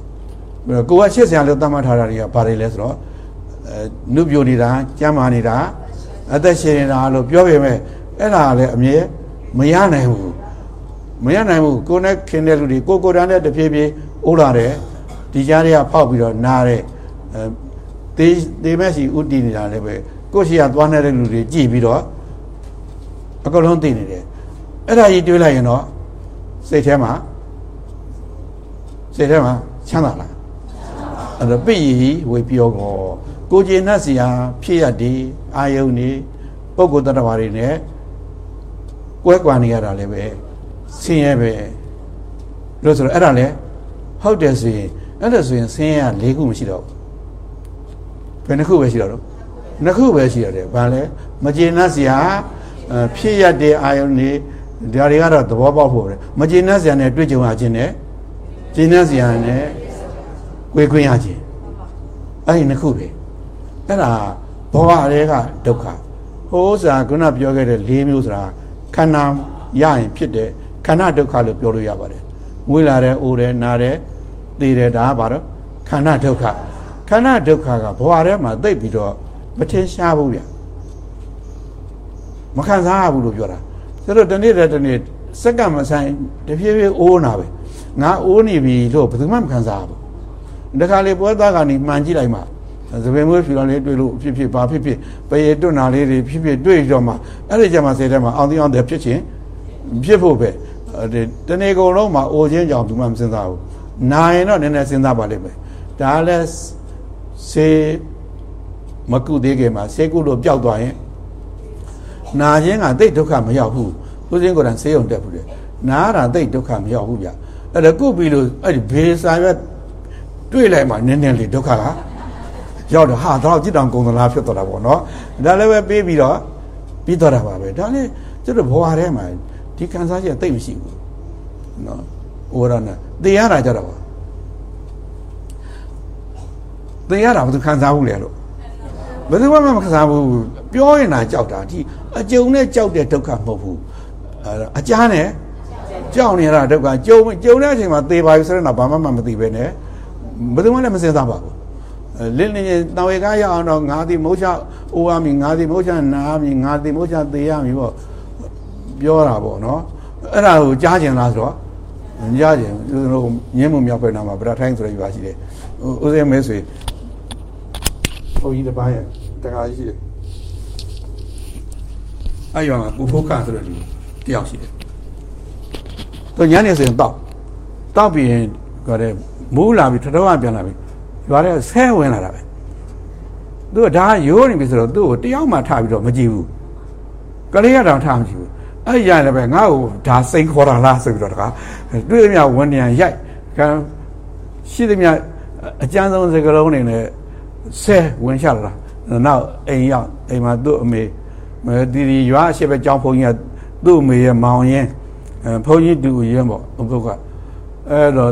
ကိုကရှစ်ဆရာလို့သတ်မှတ်ထားတာတွေကဘာတွေလဲဆိုတော့အဲနုပြိုနေတာကြမ်းမာနေတာအသက်ရှင်နေတာလို့ပြောပေမဲ့အဲ့ဒါလည်းအမြဲမရနိုင်ဘူးမရနိုင်ဘူးကိုနဲ့ခင်တဲ့လူတွေကိုကိုတန်းနဲ့တဖြည်းဖြည်းအိုးလာတယ်ဒီကြားတွေကဖောက်ပြီးတော့နားတဲ့အဲတေးတေးမဲ့စီဥတည်နေတာလည်းပဲကိုရှိရသွားနေတဲ့လူတွေကြည်ပြီးတော့အကုန်လုံးသိနေတယ်အဲ့ဒါကြီးတွေးလိုက်ရင်တော့စိတ်ထဲမှာ စိတ်ထဲမှာချမ်းသာလားအဲ့တော့ပိယီဝေပြောကောကိုကျေနပ်စရာဖြစ်ရဒီအာယုန်နေပုဂ္ဂိုလ်တ attva တွေနဲ့ကွဲကွာနေရတာလည်းပဲဆင်းရဲပဲလို့ဆိုတော့အဲ့ဒါလည်းဟုတ်တယ်ဆိုရင်အဲ့ဒါဆိုရင်ဆင်းရဲ၄ခုမရှိတော့ဘူးဘယ်နှခုပဲရှိတော့တော့နှစ်ခုပဲရှိရတယ်ဘာလဲမကျေနပ်စရာဖြစ်ရတဲ့အာယုန်နေဒါတွေကတော့သဘောပေါက်ဖို့ပဲမကျေနပ်စရာနဲ့တွေ့ကြုံရခြင်းနဲ့ ကျေနပ်စရာနဲ့ကိုယ်ခွင့်ရခြင်းအဲ့ဒီနှစ်ခုပဲအဲ့ဒါဘဝတွေကဒုက္ခဟိုးစာခုနပြောခဲ့တဲ့၄မျိုးဆိုတာခန္ဓာရရင်ဖြစ်တဲ့ခန္ဓာဒုက္ခလို့ပြောလို့ရပါတယ်ဝိလာတယ်အိုတယ်နာတယ်သိတယ်ဒါကဘာတော့ခန္ဓာဒုက္ခခန္ဓာဒုက္ခကဘဝထဲမှာသိပ်ပြီးတော့မထင်ရှားဘူးဗျမခံစားရဘူးလို့ပြောတာဆိုတော့တနေ့တည်းတနေ့စက္ကန့်မဆိုင်တဖြည်းဖြည်းအိုးနာပဲ ငါအိုးနေပြီလို့ဘယ်သူမှမခံစားဘူးတခါလေပွဲသားကနေမှန်ကြည့်လိုက်မှသပင်မွေးဖြူတော်လေးတွေ့လို့ဖြစ်ဖြစ်ဘာဖြစ်ဖြစ်ပရေတွန်းနာလေးတွေဖြစ်ဖြစ်တွေ့တော့မှအဲ့ဒီကြမှာစိတ်ထဲမှာအောင်သိအောင်တယ်ဖြစ်ချင်းဖြစ်ဖို့ပဲဒီတနေ့ကုန်လုံးမှာအိုချင်းကြောင်သူမှမစဉ်းစားဘူးနာရင်တော့နည်းနည်းစဉ်းစားပါလိမ့်မယ်ဒါလည်းစေမကုသေးခင်မှာစေကုလို့ပျောက်သွားရင်နာခြင်းကတိတ်ဒုက္ခမရောက်ဘူးဦးစင်းကိုယ်တိုင်ဆေးရုံတက်ဘူးလေနားတာတိတ်ဒုက္ခမရောက်ဘူးဗျ အဲ့ဒါကုပြီးလို့အဲ့ဒီဘေးစာရွက်တွေ့လိုက်မှနည်းနည်းလေးဒုက္ခကရောက်တော့ဟာတော့ကြည့်တောင်ကုံသလားဖြစ်သွားတာပေါ့နော်ဒါလည်းပဲပြီးပြီးတော့ပြီးသွားတာပါပဲဒါလည်းကျတို့ဘဝထဲမှာဒီခံစားချက်တိတ်မရှိဘူးနော်ဩရနာသိရတာကြတော့သိရတာဘယ်သူခံစားဘူးလဲလို့ဘယ်သူမှမခံစားဘူးပြောရင်သာကြောက်တာဒီအကြုံနဲ့ကြောက်တဲ့ဒုက္ခမဟုတ်ဘူးအကြားနဲ့ ကြောက်နေရတာဒုက္ခကြုံကြုံတဲ့အချိန်မှာသေပါပြီဆိုတော့ဘာမှမသိပဲနဲ့ဘယ်သူမှလည်းမစင်စားပါဘူးလင်းလင်းတောင်ဝေကရအောင်တော့ငါဒီမုတ်ချအိုးရမည်ငါဒီမုတ်ချနားမည်ငါဒီမုတ်ချသေရမည်ပေါ့ပြောတာပေါ့နော်အဲ့ဒါကိုကြားကျင်လားဆိုတော့ကြားကျင်သူတို့ညင်းမှုမြောက်ဖက်နာမှာဗရထိုင်းဆိုရပါရှိတယ်ဦးစင်းမဲဆွေဟိုကြီးတစ်ပါးရဲ့တခါရှိတယ်အဲ့ရောကပူဖို့ခဆိုတဲ့လူတယောက်ရှိတယ် သူညနေဆိုရင်တောက်တောက်ပြီးရင်ကြတဲ့မူးလာပြီးထထောကပြန်လာပြီးရွာထဲဆဲဝင်လာတာပဲသူကဒါရိုးနေပြီဆိုတော့သူ့ကိုတယောက်မှထားပြီးတော့မကြည့်ဘူးကလေးကတော့ထားမကြည့်ဘူးအဲ့ရလည်းပဲငါ့ကိုဒါစိန်ခေါ်တာလားဆိုပြီးတော့တခါတွေ့သမျှဝန်ဉဏ်ရိုက်ကံရှိသမျှအကျမ်းဆုံးစကလုံးတွေနဲ့ဆဲဝင်ချလာတာနောက်အိမ်ရောက်အိမ်မှာသူ့အမေဒီဒီရွာအရှိပဲကြောင်းဖုန်းကြီးကသူ့အမေရဲ့မောင်ရင် ဖုန်းကြီးတူရင်ပေါ့ဘုကအဲ့တော့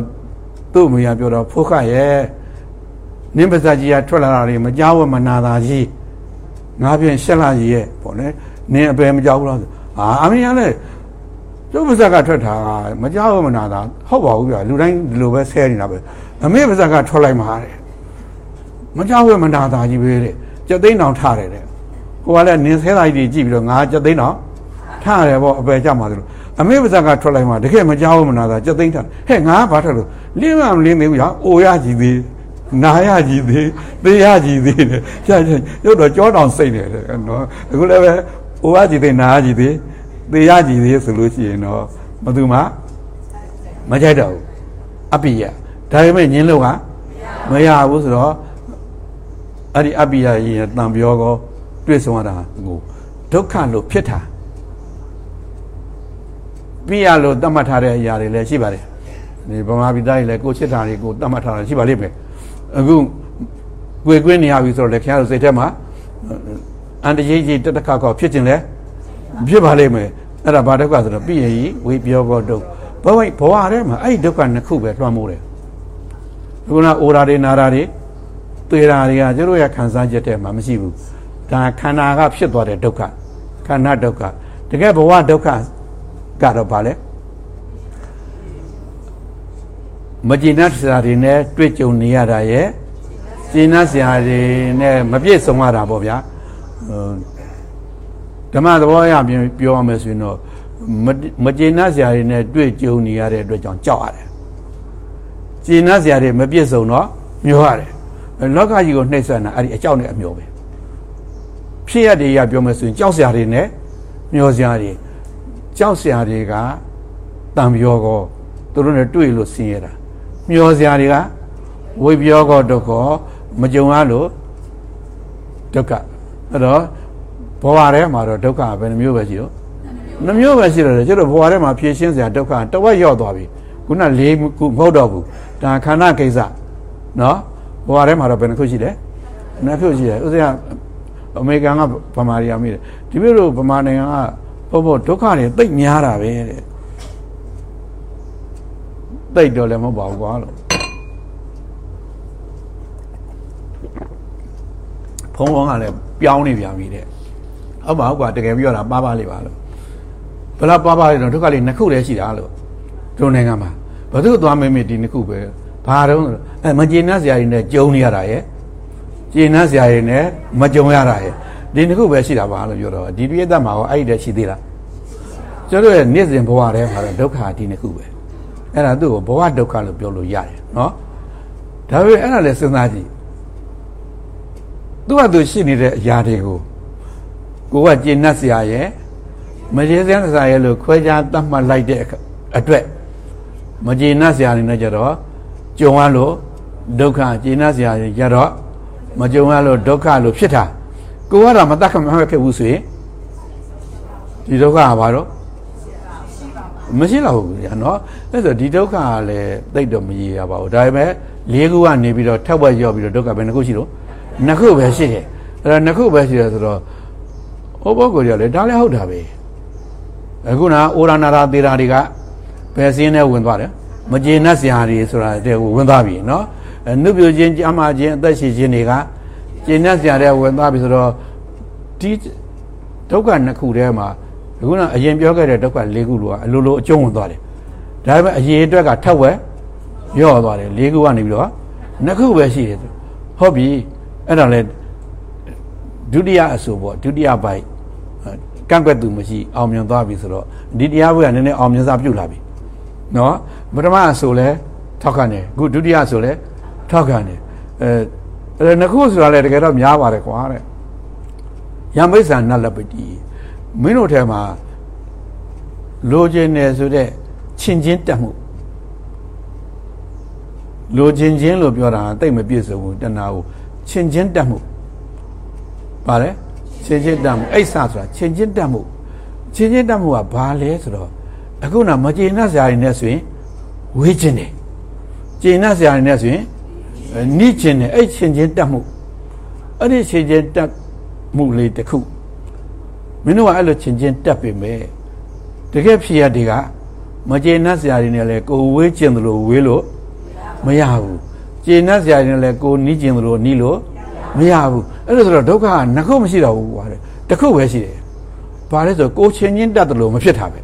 သူ့အမေကပြောတော့ဖုခရဲ့နင်းပါဇာကြီးကထွက်လာတာတွေမကြောက်ဝမနာတာကြီးငါပြင်ရှက်လာကြီးရဲ့ပေါ့လေနင်းအပယ်မကြောက်ဘူးလားဟာအမေကလည်းကျုပ်ပါဇာကထွက်တာမကြောက်ဝမနာတာဟုတ်ပါဘူးဗျာလူတိုင်းဒီလိုပဲဆဲနေတာပဲအမေပါဇာကထွက်လိုက်မှာတဲ့မကြောက်ဝမနာတာကြီးပဲတဲ့ကြက်သိန်းအောင်ထားတယ်တဲ့ကိုကလည်းနင်းဆဲသားကြီးကြည့်ပြီးတော့ငါကြက်သိန်းအောင်ထားတယ်ပေါ့အပယ်ကြမှာသလို အမေပါဇာကထွက်လိုက်မှာတကယ်မကြောက်ဝမနာတာကြက်သိန်းထားဟဲ့ငါဘာထွက်လို့လင်းမမလင်းသေးဘူးဟာအိုရကြည့်သေးနာရကြည့်သေးသေရကြည့်သေးတယ်ကြာကြာရုပ်တော့ကြောတောင်စိတ်နေတယ်နော်အခုလည်းပဲအိုရကြည့်သေးနာရကြည့်သေးသေရကြည့်သေးဆိုလို့ရှိရင်တော့ဘယ်သူမှမကြိုက်တော့ဘူးအပိယဒါပေမဲ့ညင်းလို့ကမရဘူးဆိုတော့အဲ့ဒီအပိယကြီးရဲ့တံပြောကောတွေ့ဆုံရတာကိုဒုက္ခလို့ဖြစ်တာ ပိယလို့သတ်မှတ်ထားတဲ့အရာတွေလည်းရှိပါတယ်ဒီဗမာပြည်သားတွေလည်းကိုချစ်တာတွေကိုသတ်မှတ်ထားတာရှိပါလိမ့်မယ်အခုကိုယ်ကွင်းနေရပြီဆိုတော့လည်းခင်ဗျားတို့စိတ်ထဲမှာအန်တကြီးကြီးတက်တခါခေါဖြစ်ခြင်းလဲဖြစ်ပါလိမ့်မယ်အဲ့ဒါဘာဒုက္ခဆိုတော့ပြည့်ရည်ဝေပြောကောဒုက္ခဘဝဘဝထဲမှာအဲ့ဒီဒုက္ခနှစ်ခုပဲလွှမ်းမိုးတယ်ခုနအိုရာတွေနာရာတွေသေရာတွေကကျတို့ရဲ့ခံစားချက်ထဲမှာမရှိဘူးဒါခန္ဓာကဖြစ်သွားတဲ့ဒုက္ခခန္ဓာဒုက္ခတကယ်ဘဝဒုက္ခ ကတော့ဗာလဲမကျေနပ်စရာတွေနဲ့တွေ့ကြုံနေရတာရဲ့ကျေနပ်စရာတွေနဲ့မပြည့်စုံရတာပေါ့ဗျာဓမ္မသဘောအရပြင်ပြောရမယ်ဆိုရင်တော့မကျေနပ်စရာတွေနဲ့တွေ့ကြုံနေရတဲ့အတွက်ကြောင့်ကြောက်ရတယ်ကျေနပ်စရာတွေမပြည့်စုံတော့မျောရတယ်လောကကြီးကိုနှိမ့်ဆက်တာအဲ့ဒီအကြောက်နဲ့အမျောပဲဖြစ်ရတဲ့ရပြောမယ်ဆိုရင်ကြောက်စရာတွေနဲ့မျောစရာတွေ ကြောက်စရာတွေကတံပြောကောသူတို့နဲ့တွေ့လို့ဆင်းရတာမျောစရာတွေကဝိပြောကောဒုက္ခမကြုံရလို့ဒုက္ခအဲ့တော့ဘဝထဲမှာတော့ဒုက္ခဘယ်နှမျိုးပဲရှိတော့နှမျိုးပဲရှိတော့တယ်ကျတော့ဘဝထဲမှာဖြည့်ရှင်းစရာဒုက္ခတဝက်ရောက်သွားပြီခုန၄ခုမဟုတ်တော့ဘူးဒါခန္ဓာကိစ္စနော်ဘဝထဲမှာတော့ဘယ်နှခုရှိလဲနှစ်ခုရှိတယ်ဥစ္စာအမေရိကန်ကဗမာရီယာမိတယ်ဒီမျိုးတို့ဗမာနိုင်ငံက ဘောဘောဒုက္ခတွေသိပ်များတာပဲတဲ့သိပ်တော့လည်းမဟုတ်ပါဘူးကွာလို့ဖုံးကောင်းကလည်းပြောင်းနေပြန်ပြီတဲ့ဟုတ်ပါဟုတ်ကွာတကယ်ပြောတာပါပါလေးပါလို့ဘလားပါပါလေးတော့ဒုက္ခလေးနှစ်ခုတည်းရှိတာလို့ဒုနိုင်ငံမှာဘသူသွားမေးမေးဒီနှစ်ခုပဲဘာတော့အဲမကျေနပ်စရာတွေနဲ့ကြုံနေရတာရဲ့ကျေနပ်စရာတွေနဲ့မကြုံရတာရဲ့ ဒီနှစ်ခုပဲရှိတာပါလို့ပြောတော့ဒီပြည့်သက်မှာရောအဲ့ဒီတည်းရှိသေးလားကျွန်တော်ရဲ့နေ့စဉ်ဘဝထဲမှာတော့ဒုက္ခဒီနှစ်ခုပဲအဲ့ဒါသူ့ကိုဘဝဒုက္ခလို့ပြောလို့ရတယ်နော်ဒါပေမဲ့အဲ့ဒါလည်းစဉ်းစားကြည့်သူ့ဟာသူရှိနေတဲ့အရာတွေကိုကိုကကျင့်납စရာရဲ့မကျေစရာစရာရဲ့လို့ခွဲခြားသတ်မှတ်လိုက်တဲ့အတွက်မကျေနပ်စရာနေနဲ့ကြတော့ကြုံရလို့ဒုက္ခကျေနပ်စရာကြတော့မကြုံရလို့ဒုက္ခလို့ဖြစ်တာ ကိုကတော့မတတ်ခမခဲ့ဘူးဆိုရင်ဒီဒုက္ခကဘာတော့မရှိတော့ဘူးကြာနော်အဲ့ဆိုဒီဒုက္ခကလည်းသိတော့မရရပါဘူးဒါပေမဲ့လေးခုကနေပြီးတော့ထက်ဝက်ရော့ပြီးတော့ဒုက္ခပဲနှစ်ခုရှိတော့နှစ်ခုပဲရှိတယ်အဲ့တော့နှစ်ခုပဲရှိတယ်ဆိုတော့ဟောဘောကိုကြလေဒါလည်းဟုတ်တာပဲအခုနအိုရနာရာသေရာတွေကဘယ်စင်းနဲ့ဝင်သွားတယ်မကျေနပ်စရာတွေဆိုတာတဲ့ဝင်သွားပြီနော်နုပြချင်းကြမ်းမာခြင်းအသက်ရှိခြင်းတွေက ကျေနပ်စရာတွေဝင်သွားပြီဆိုတော့ဒီဒုက္ခနှစ်ခုထဲမှာအခုနအရင်ပြောခဲ့တဲ့ဒုက္ခ၄ခုလိုကအလိုလိုအကျုံးဝင်သွားတယ်ဒါပေမဲ့အရေးအတွက်ကထက်ဝဲရော့သွားတယ်၄ခုကနေပြီးတော့နှစ်ခုပဲရှိတယ်ဟုတ်ပြီအဲ့ဒါလဲဒုတိယအဆိုပေါ့ဒုတိယပိုက်ကန့်ကွက်သူမရှိအောင်မြင်သွားပြီဆိုတော့ဒီတရားပွဲကနည်းနည်းအောင်မြင်စားပြုလာပြီနော်ပထမအဆိုလဲထောက်ခံတယ်အခုဒုတိယအဆိုလဲထောက်ခံတယ်အဲ အဲနှစ်ခုဆိုတာလဲတကယ်တော့များပါတယ်ကွာတဲ့ယမိစ္ဆာနလပတိမင်းတို့ထဲမှာလိုချင်တယ်ဆိုတဲ့ချင်းချင်းတက်မှုလိုချင်ချင်းလို့ပြောတာတိတ်မပြည့်စုံဘူးတဏှာကိုချင်းချင်းတက်မှုပါတယ်ချင်းချင်းတက်မှုအိဆာဆိုတာချင်းချင်းတက်မှုချင်းချင်းတက်မှုကဘာလဲဆိုတော့အခုနမကျေနပ်စရာတွေနဲ့ဆိုရင်ဝေးခြင်းတယ်ကျေနပ်စရာတွေနဲ့ဆိုရင် နိခြင်းတယ်အဲ့ချင်းချင်းတက်မှုအဲ့ဒီချင်းချင်းတက်မှုလေးတစ်ခုမင်းတို့ကအဲ့လိုချင်းချင်းတက်ပြီမဲ့တကယ်ဖြစ်ရတဲ့ကမကျေနပ်စရာတွေနဲ့လဲကိုဝေးခြင်းသလိုဝေးလို့မရဘူးကျေနပ်စရာတွေနဲ့လဲကိုနီးခြင်းသလိုနီးလို့မရဘူးအဲ့လိုဆိုတော့ဒုက္ခကနှစ်ခုမရှိတော့ဘူးကွာတဲ့တစ်ခုပဲရှိတယ်ဘာလဲဆိုကိုချင်းချင်းတက်တယ်လို့မဖြစ်တာပဲ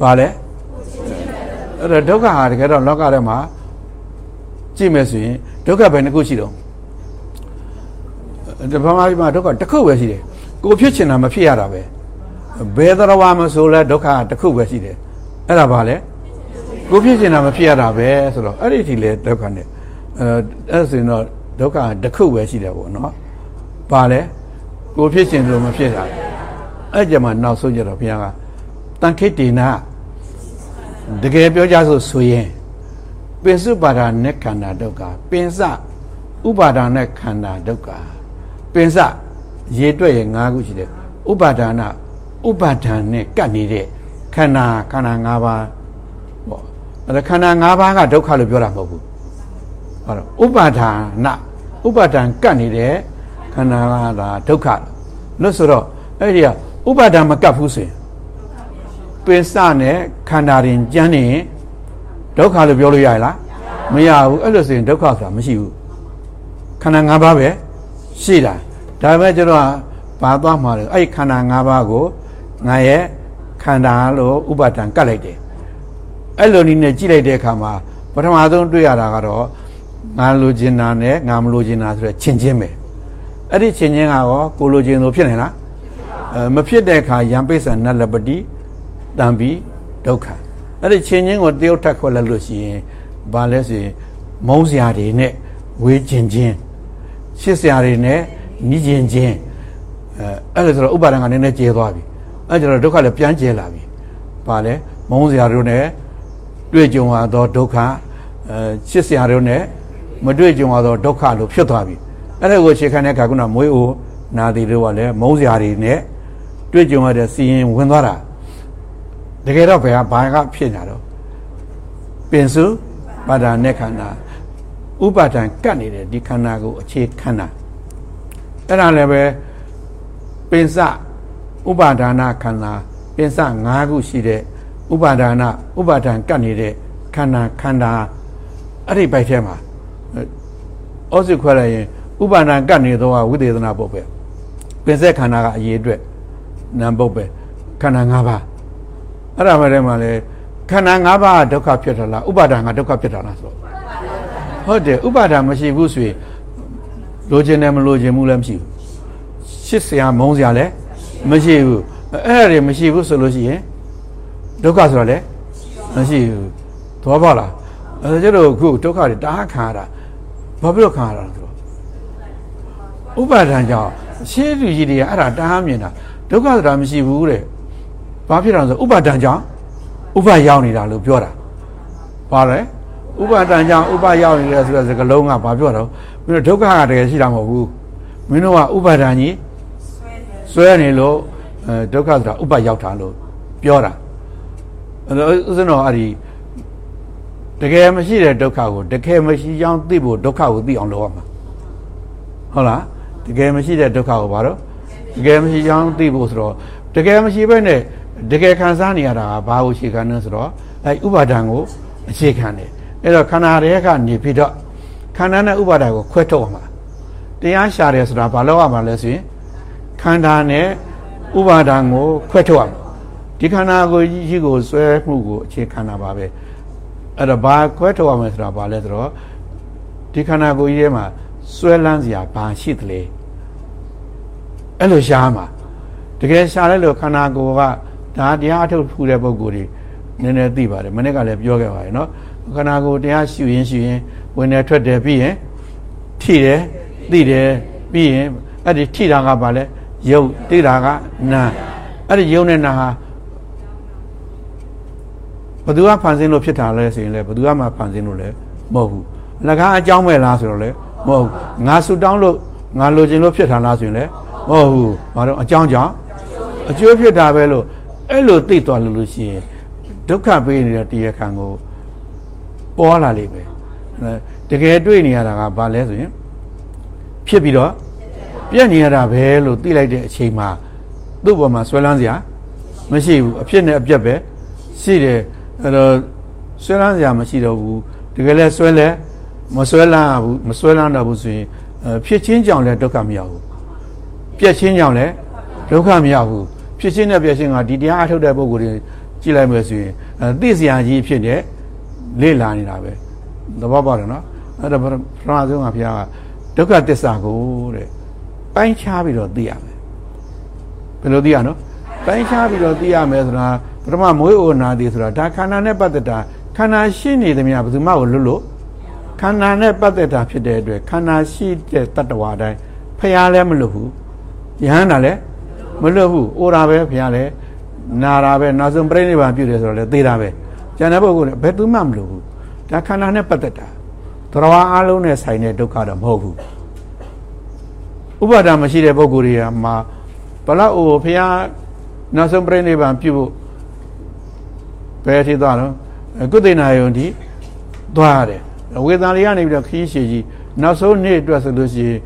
ဘာလဲအဲ့တော့ဒုက္ခဟာတကယ်တော့လောကထဲမှာ ကြည့်မယ်ဆိုရင်ဒုက္ခပဲနှစ်ခုရှိတော့ဒီဘာမှမဒုက္ခတစ်ခုပဲရှိတယ်ကိုဖြစ်ချင်တာမဖြစ်ရတာပဲဘယ်သရဝါမဆိုလဲဒုက္ခတစ်ခုပဲရှိတယ်အဲ့ဒါဘာလဲကိုဖြစ်ချင်တာမဖြစ်ရတာပဲဆိုတော့အဲ့ဒီထီလဲဒုက္ခနဲ့အဲအဲ့ဆိုရင်တော့ဒုက္ခတစ်ခုပဲရှိတယ်ပေါ့နော်ဘာလဲကိုဖြစ်ချင်လို့မဖြစ်တာအဲ့ကြမှာနောက်ဆုံးကြတော့ဘုရားကတန်ခိတ်တေနာတကယ်ပြောကြဆိုဆိုရင် ပင်စုပါဒာနဲ့ခန္ဓာဒုက္ခပင်စဥပါဒာနဲ့ခန္ဓာဒုက္ခပင်စရေတွက်ရ၅ခုရှိတယ်ဥပါဒာနာဥပါဒံနဲ့ကပ်နေတဲ့ခန္ဓာခန္ဓာ၅ပါးပေါ့အဲ့ခန္ဓာ၅ပါးကဒုက္ခလို့ပြောတာမဟုတ်ဘူးဟုတ်တော့ဥပါဒာနာဥပါဒံကပ်နေတဲ့ခန္ဓာကဒါဒုက္ခလို့ဆိုတော့အဲ့ဒီကဥပါဒံမကပ်ဘူးဆိုရင်ပင်စနဲ့ခန္ဓာရင်ကျမ်းနေ ဒုက္ခလို့ပြောလို့ရလားမရဘူးအဲ့လိုဆိုရင်ဒုက္ခဆိုတာမရှိဘူးခန္ဓာ၅ပါးပဲရှိတာဒါပေမဲ့ကျွန်တော်ဘာသွားမှာလဲအဲ့ခန္ဓာ၅ပါးကိုငါရဲ့ခန္ဓာလို့ဥပါဒံကတ်လိုက်တယ်အဲ့လိုနည်းနဲ့ကြည့်လိုက်တဲ့အခါမှာပထမဆုံးတွေ့ရတာကတော့ငါလိုချင်တာနဲ့ငါမလိုချင်တာဆိုတဲ့ချင်းချင်းပဲအဲ့ဒီချင်းချင်းကရောကိုလိုချင်လို့ဖြစ်နေလားအဲမဖြစ်တဲ့အခါယံပိဿနလပတိတံပြီးဒုက္ခ အဲ့ဒီချင်းချင်းကိုတယောက်ထက်ခွက်လက်လို့ရှိရင်ဘာလဲဆိုရင်မုန်းစရာတွေနဲ့ဝေးကျင်ချင်းရှစ်စရာတွေနဲ့ညီကျင်ချင်းအဲအဲ့ဒါဆိုတော့ဥပါဒံကနည်းနည်းကျဲသွားပြီအဲ့ကျတော့ဒုက္ခလည်းပြန်ကျဲလာပြီဘာလဲမုန်းစရာတို့နဲ့တွေ့ကြုံရသောဒုက္ခအဲရှစ်စရာတို့နဲ့မတွေ့ကြုံရသောဒုက္ခလို့ဖြစ်သွားပြီအဲ့ဒါကိုအခြေခံတဲ့အခါကမွေးအိုနာတိတို့ကလည်းမုန်းစရာတွေနဲ့တွေ့ကြုံရတဲ့စီရင်ဝင်သွားတာ တကယ်တော့ဘယ်ကဘာကဖြစ်ညာတော့ပင်စုပါဒာနဲ့ခန္ဓာဥပါဒံကတ်နေတဲ့ဒီခန္ဓာကိုအခြေခံတာအဲ့ဒါလည်းပဲပင်စဥပါဒါနာခန္ဓာပင်စ၅ခုရှိတဲ့ဥပါဒါနာဥပါဒံကတ်နေတဲ့ခန္ဓာခန္ဓာအဲ့ဒီဘိုက်ထဲမှာဩစုခွဲလိုက်ရင်ဥပါဒံကတ်နေတော့ဝိသေသနာပုတ်ပဲပင်ဆက်ခန္ဓာကအရေးအတွက်နံပုတ်ပဲခန္ဓာ၅ပါး အဲ့ဒါမှတည်းမှလည်းခန္ဓာ၅ပါးဒုက္ခဖြစ်တာလားဥပါဒံကဒုက္ခဖြစ်တာလားဆိုဟုတ်တယ်ဥပါဒံမရှိဘူးဆိုရင်လိုချင်တယ်မလိုချင်ဘူးလည်းမရှိဘူးရှစ်ဆရာမုန်းဆရာလည်းမရှိဘူးအဲ့ဒါတွေမရှိဘူးဆိုလို့ရှိရင်ဒုက္ခဆိုတာလည်းမရှိဘူးသဘောပေါက်လားအဲကျတော့ခုဒုက္ခတွေတားခံရတာဘာဖြစ်လို့ခံရတာလဲဆိုတော့ဥပါဒံကြောင့်ရှင်းသူကြီးတွေကအဲ့ဒါတားမြင်တာဒုက္ခဆိုတာမရှိဘူးတဲ့ ဘာဖြစ်တာလဲဆိုဥပါဒံကြောင့်ဥပရောက်နေတာလို့ပြောတာဘာလဲဥပါဒံကြောင့်ဥပရောက်နေတယ်ဆိုတဲ့စကားလုံးကဘာပြောတော့မင်းတို့ဒုက္ခကတကယ်ရှိတာမဟုတ်ဘူးမင်းတို့ကဥပါဒံကြီးဆွဲနေလို့အဲဒုက္ခဆိုတာဥပရောက်တာလို့ပြောတာအဲဥစဉ်တော့အဲ့ဒီတကယ်မရှိတဲ့ဒုက္ခကိုတကယ်မရှိကြောင်းသိဖို့ဒုက္ခကိုသိအောင်လုပ်ရမှာဟုတ်လားတကယ်မရှိတဲ့ဒုက္ခကိုဘာလို့တကယ်မရှိကြောင်းသိဖို့ဆိုတော့တကယ်မရှိဘဲနဲ့ တကယ်ခံစားနေရတာကဘာကိုအခြေခံလဲဆိုတော့အဲဥပါဒံကိုအခြေခံတယ်အဲ့တော့ခန္ဓာတွေကနေပြီးတော့ခန္ဓာနဲ့ဥပါဒံကိုခွဲထုတ်ရမှာတရားရှာတယ်ဆိုတာဘာလို့ရမှာလဲဆိုရင်ခန္ဓာနဲ့ဥပါဒံကိုခွဲထုတ်ရမှာဒီခန္ဓာကိုကြီးကိုဆွဲမှုကိုအခြေခံတာပါပဲအဲ့တော့ဘာခွဲထုတ်ရမလဲဆိုတာဘာလဲဆိုတော့ဒီခန္ဓာကိုယ်ကြီးထဲမှာဆွဲလန်းစရာဘာရှိသလဲအဲ့လိုရှားမှာတကယ်ရှားလိုက်လို့ခန္ဓာကိုယ်က ဒါတရားအထုတ်ဖူးတဲ့ပုံကိုယ်တွေနည်းနည်းသိပါတယ်မနေ့ကလည်းပြောခဲ့ပါတယ်နော်ခန္ဓာကိုယ်တရားရှုရင်ရှုရင်ဝင်တယ်ထွက်တယ်ပြီးရင်ထိတယ်သိတယ်ပြီးရင်အဲ့ဒီထိတာကဘာလဲယုတ်သိတာကနာအဲ့ဒီယုတ်နဲ့နာဟာဘသူကဖန်ဆင်းလို့ဖြစ်တာလဲဆိုရင်လည်းဘသူကမှဖန်ဆင်းလို့လည်းမဟုတ်ဘူးလကားအကြောင်းမဲ့လားဆိုတော့လည်းမဟုတ်ဘူးငါဆူတောင်းလို့ငါလိုချင်လို့ဖြစ်တာလားဆိုရင်လည်းမဟုတ်ဘူးဘာလို့အကြောင်းကြောင့်အကျိုးဖြစ်တာပဲလို့ အဲ့လိုသိသွားလို့လို့ရှိရင်ဒုက္ခပေးနေတဲ့တရားခံကိုပေါ်လာလိမ့်မယ်တကယ်တွေ့နေရတာကဘာလဲဆိုရင်ဖြစ်ပြီးတော့ပြက်နေရတာပဲလို့သိလိုက်တဲ့အချိန်မှာသူ့ဘောမှာဆွဲလန်းစရာမရှိဘူးအဖြစ်နဲ့အပြက်ပဲရှိတယ်အဲ့တော့ဆွဲလန်းစရာမရှိတော့ဘူးတကယ်လဲဆွဲလဲမဆွဲလန်းဘူးမဆွဲလန်းတော့ဘူးဆိုရင်ဖြစ်ချင်းကြောင့်လည်းဒုက္ခမရောက်ဘူးပြက်ချင်းကြောင့်လည်းဒုက္ခမရောက်ဘူး ဖြစ်ချင်းနဲ့ပြက်ချင်းကဒီတရားအထုတ်တဲ့ပုဂ္ဂိုလ်တွေကြည့်လိုက်မယ်ဆိုရင်သိစရာကြီးဖြစ်တဲ့လေ့လာနေတာပဲသဘောပေါက်တယ်နော်အဲ့ဒါပထမဆုံးကဘုရားကဒုက္ခသစ္စာကိုတဲ့ပိုင်းခြားပြီးတော့သိရမယ်ဘယ်လိုသိရနော်ပိုင်းခြားပြီးတော့သိရမယ်ဆိုတာပထမမွေးအိုနာသည်ဆိုတာဒါခန္ဓာနဲ့ပတ်သက်တာခန္ဓာရှိနေသမျှဘယ်သူမှကိုလွတ်လို့ခန္ဓာနဲ့ပတ်သက်တာဖြစ်တဲ့အတွက်ခန္ဓာရှိတဲ့တတ္တဝါတိုင်းဖျားလည်းမလွတ်ဘူးယဟန္တာလည်း မလွတ်ဘူးအိုတာပဲဖျားလည်းနာတာပဲနောက်ဆုံးပြိဋိဘံပြုတယ်ဆိုတော့လည်းသေတာပဲကျန်တဲ့ပုဂ္ဂိုလ်လည်းဘယ်သူမှမလွတ်ဘူးဒါခန္ဓာနဲ့ပတ်သက်တာသရဝါအလုံးနဲ့ဆိုင်တဲ့ဒုက္ခတော့မဟုတ်ဘူးဥပါဒာမရှိတဲ့ပုဂ္ဂိုလ်တွေကမှာဘလောက်အိုဖျားနောက်ဆုံးပြိဋိဘံပြုဖို့ဘယ်ထိသွားတော့ကုသိနာယုံဒီသွားရတယ်ဝေဒနာလေးကနေပြီးတော့ခီးရှည်ကြီးနောက်ဆုံးနေ့အတွက်ဆိုလို့ရှိရင်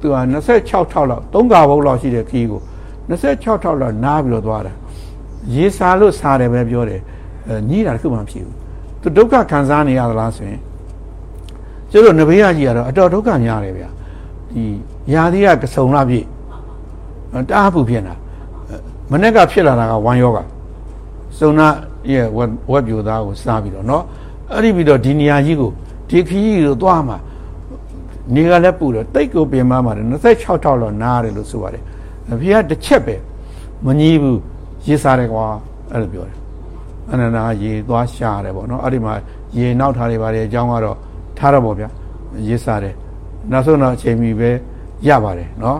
သူက26ထောက်လောက်၃ကဘုတ်လောက်ရှိတဲ့ခီးကို 26ထောက်လောက်နားပြီးတော့သွားတာရေစာလို့စားတယ်ပဲပြောတယ်ညည်းတာတခုမှမဖြစ်ဘူးသူဒုက္ခခံစားနေရသလားဆိုရင်ကျတို့နဘေးရကြီးကတော့အတော်ဒုက္ခများတယ်ဗျာဒီယာသီးကကစုံလာပြည့်တအားဖူဖြစ်နေတာမနေ့ကဖြစ်လာတာကဝမ်ယောဂစုံနာရဲ့ဝက်ပြူသားကိုစားပြီးတော့เนาะအဲ့ဒီပြီးတော့ဒီနေရာကြီးကိုဒီခီးကြီးကိုသွားမှာနေကလည်းပူတယ်တိတ်ကိုပြင်မမှာတယ်26ထောက်လောက်နားတယ်လို့ဆိုပါတယ် အဖေကတစ်ချက်ပဲမငြီးဘူးရေးစားတယ်ကွာအဲ့လိုပြောတယ်အနန္ဒာရေသွားရှာတယ်ပေါ့နော်အဲ့ဒီမှာရေနောက်ထားတွေပါတယ်အကြောင်းကတော့ထားတော့ပေါ့ဗျာရေးစားတယ်နောက်ဆုံးတော့အချိန်မီပဲရပါတယ်နော်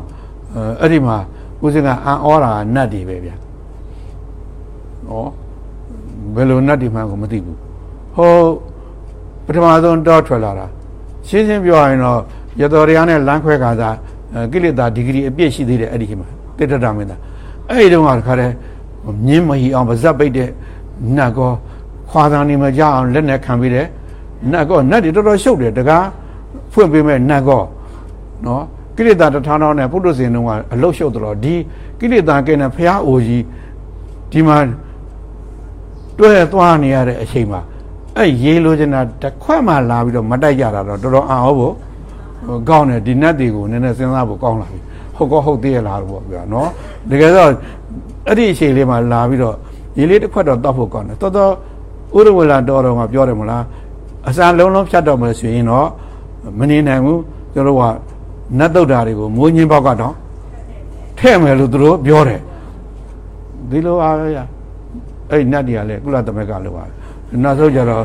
အဲ့ဒီမှာဦးစင်ကအံဩတာနတ်တွေပဲဗျာဩဘယ်လိုနတ်တွေမှကိုမသိဘူးဟိုပထမဆုံးတော့ထွက်လာတာရှင်းရှင်းပြောရရင်တော့ရတော်ရရားနဲ့လမ်းခွဲခါသာကိလေသာဒီဂရီအပြည့်ရှိသေးတယ်အဲ့ဒီခေ တ်မှာတိတ္တမင်းသားအဲ့ဒီတုန်းကခါတဲ့မြင်းမဟီအောင်ပါဇက်ပိတ်တဲ့နတ်ကောခွာသံနေမကြအောင်လက်နဲ့ခံပြီးတဲ့နတ်ကောနတ်တွေတော်တော်ရှုပ်တယ်တကားဖွင့်ပေးမဲ့နတ်ကောနော်ကိလေသာတထောင်းထောင်းနဲ့ပုဒ္ဓဇင်တုန်းကအလုတ်ရှုပ်တော့ဒီကိလေသာကဲနဲ့ဖះအိုကြီးဒီမှာတွဲသွားနေရတဲ့အချိန်မှာအဲ့ရေးလိုချင်တာတစ်ခွက်မှလာပြီးတော့မတိုက်ကြတာတော့တော်တော်အံ့ဩဖို့ကောင်းတယ်ဒီနတ်တွေကိုနည်းနည်းစဉ်းစားဖို့ကောင်းလာပြီ ဟုတ်ကောဟုတ်သေးရလားလို့ပေါ့ဗျာနော်တကယ်တော့အဲ့ဒီအချိန်လေးမှာလာပြီးတော့ရေလေးတစ်ခွက်တော့တောက်ဖို့ကောင်းတယ်တော်တော်ဥရဝလာတော်တော်ကပြောတယ်မလားအစာလုံးလုံးဖြတ်တော့မယ်ဆိုရင်တော့မနေနိုင်ဘူးကျွန်တော်ကနတ်တုတ်တာတွေကိုမိုးညင်းပေါက်ကတော့ထဲ့မယ်လို့သူတို့ပြောတယ်ဒီလိုအားရအဲ့နတ်တွေကလည်းကုလသမဂ္ဂလိုပါနောက်ဆုံးကြတော့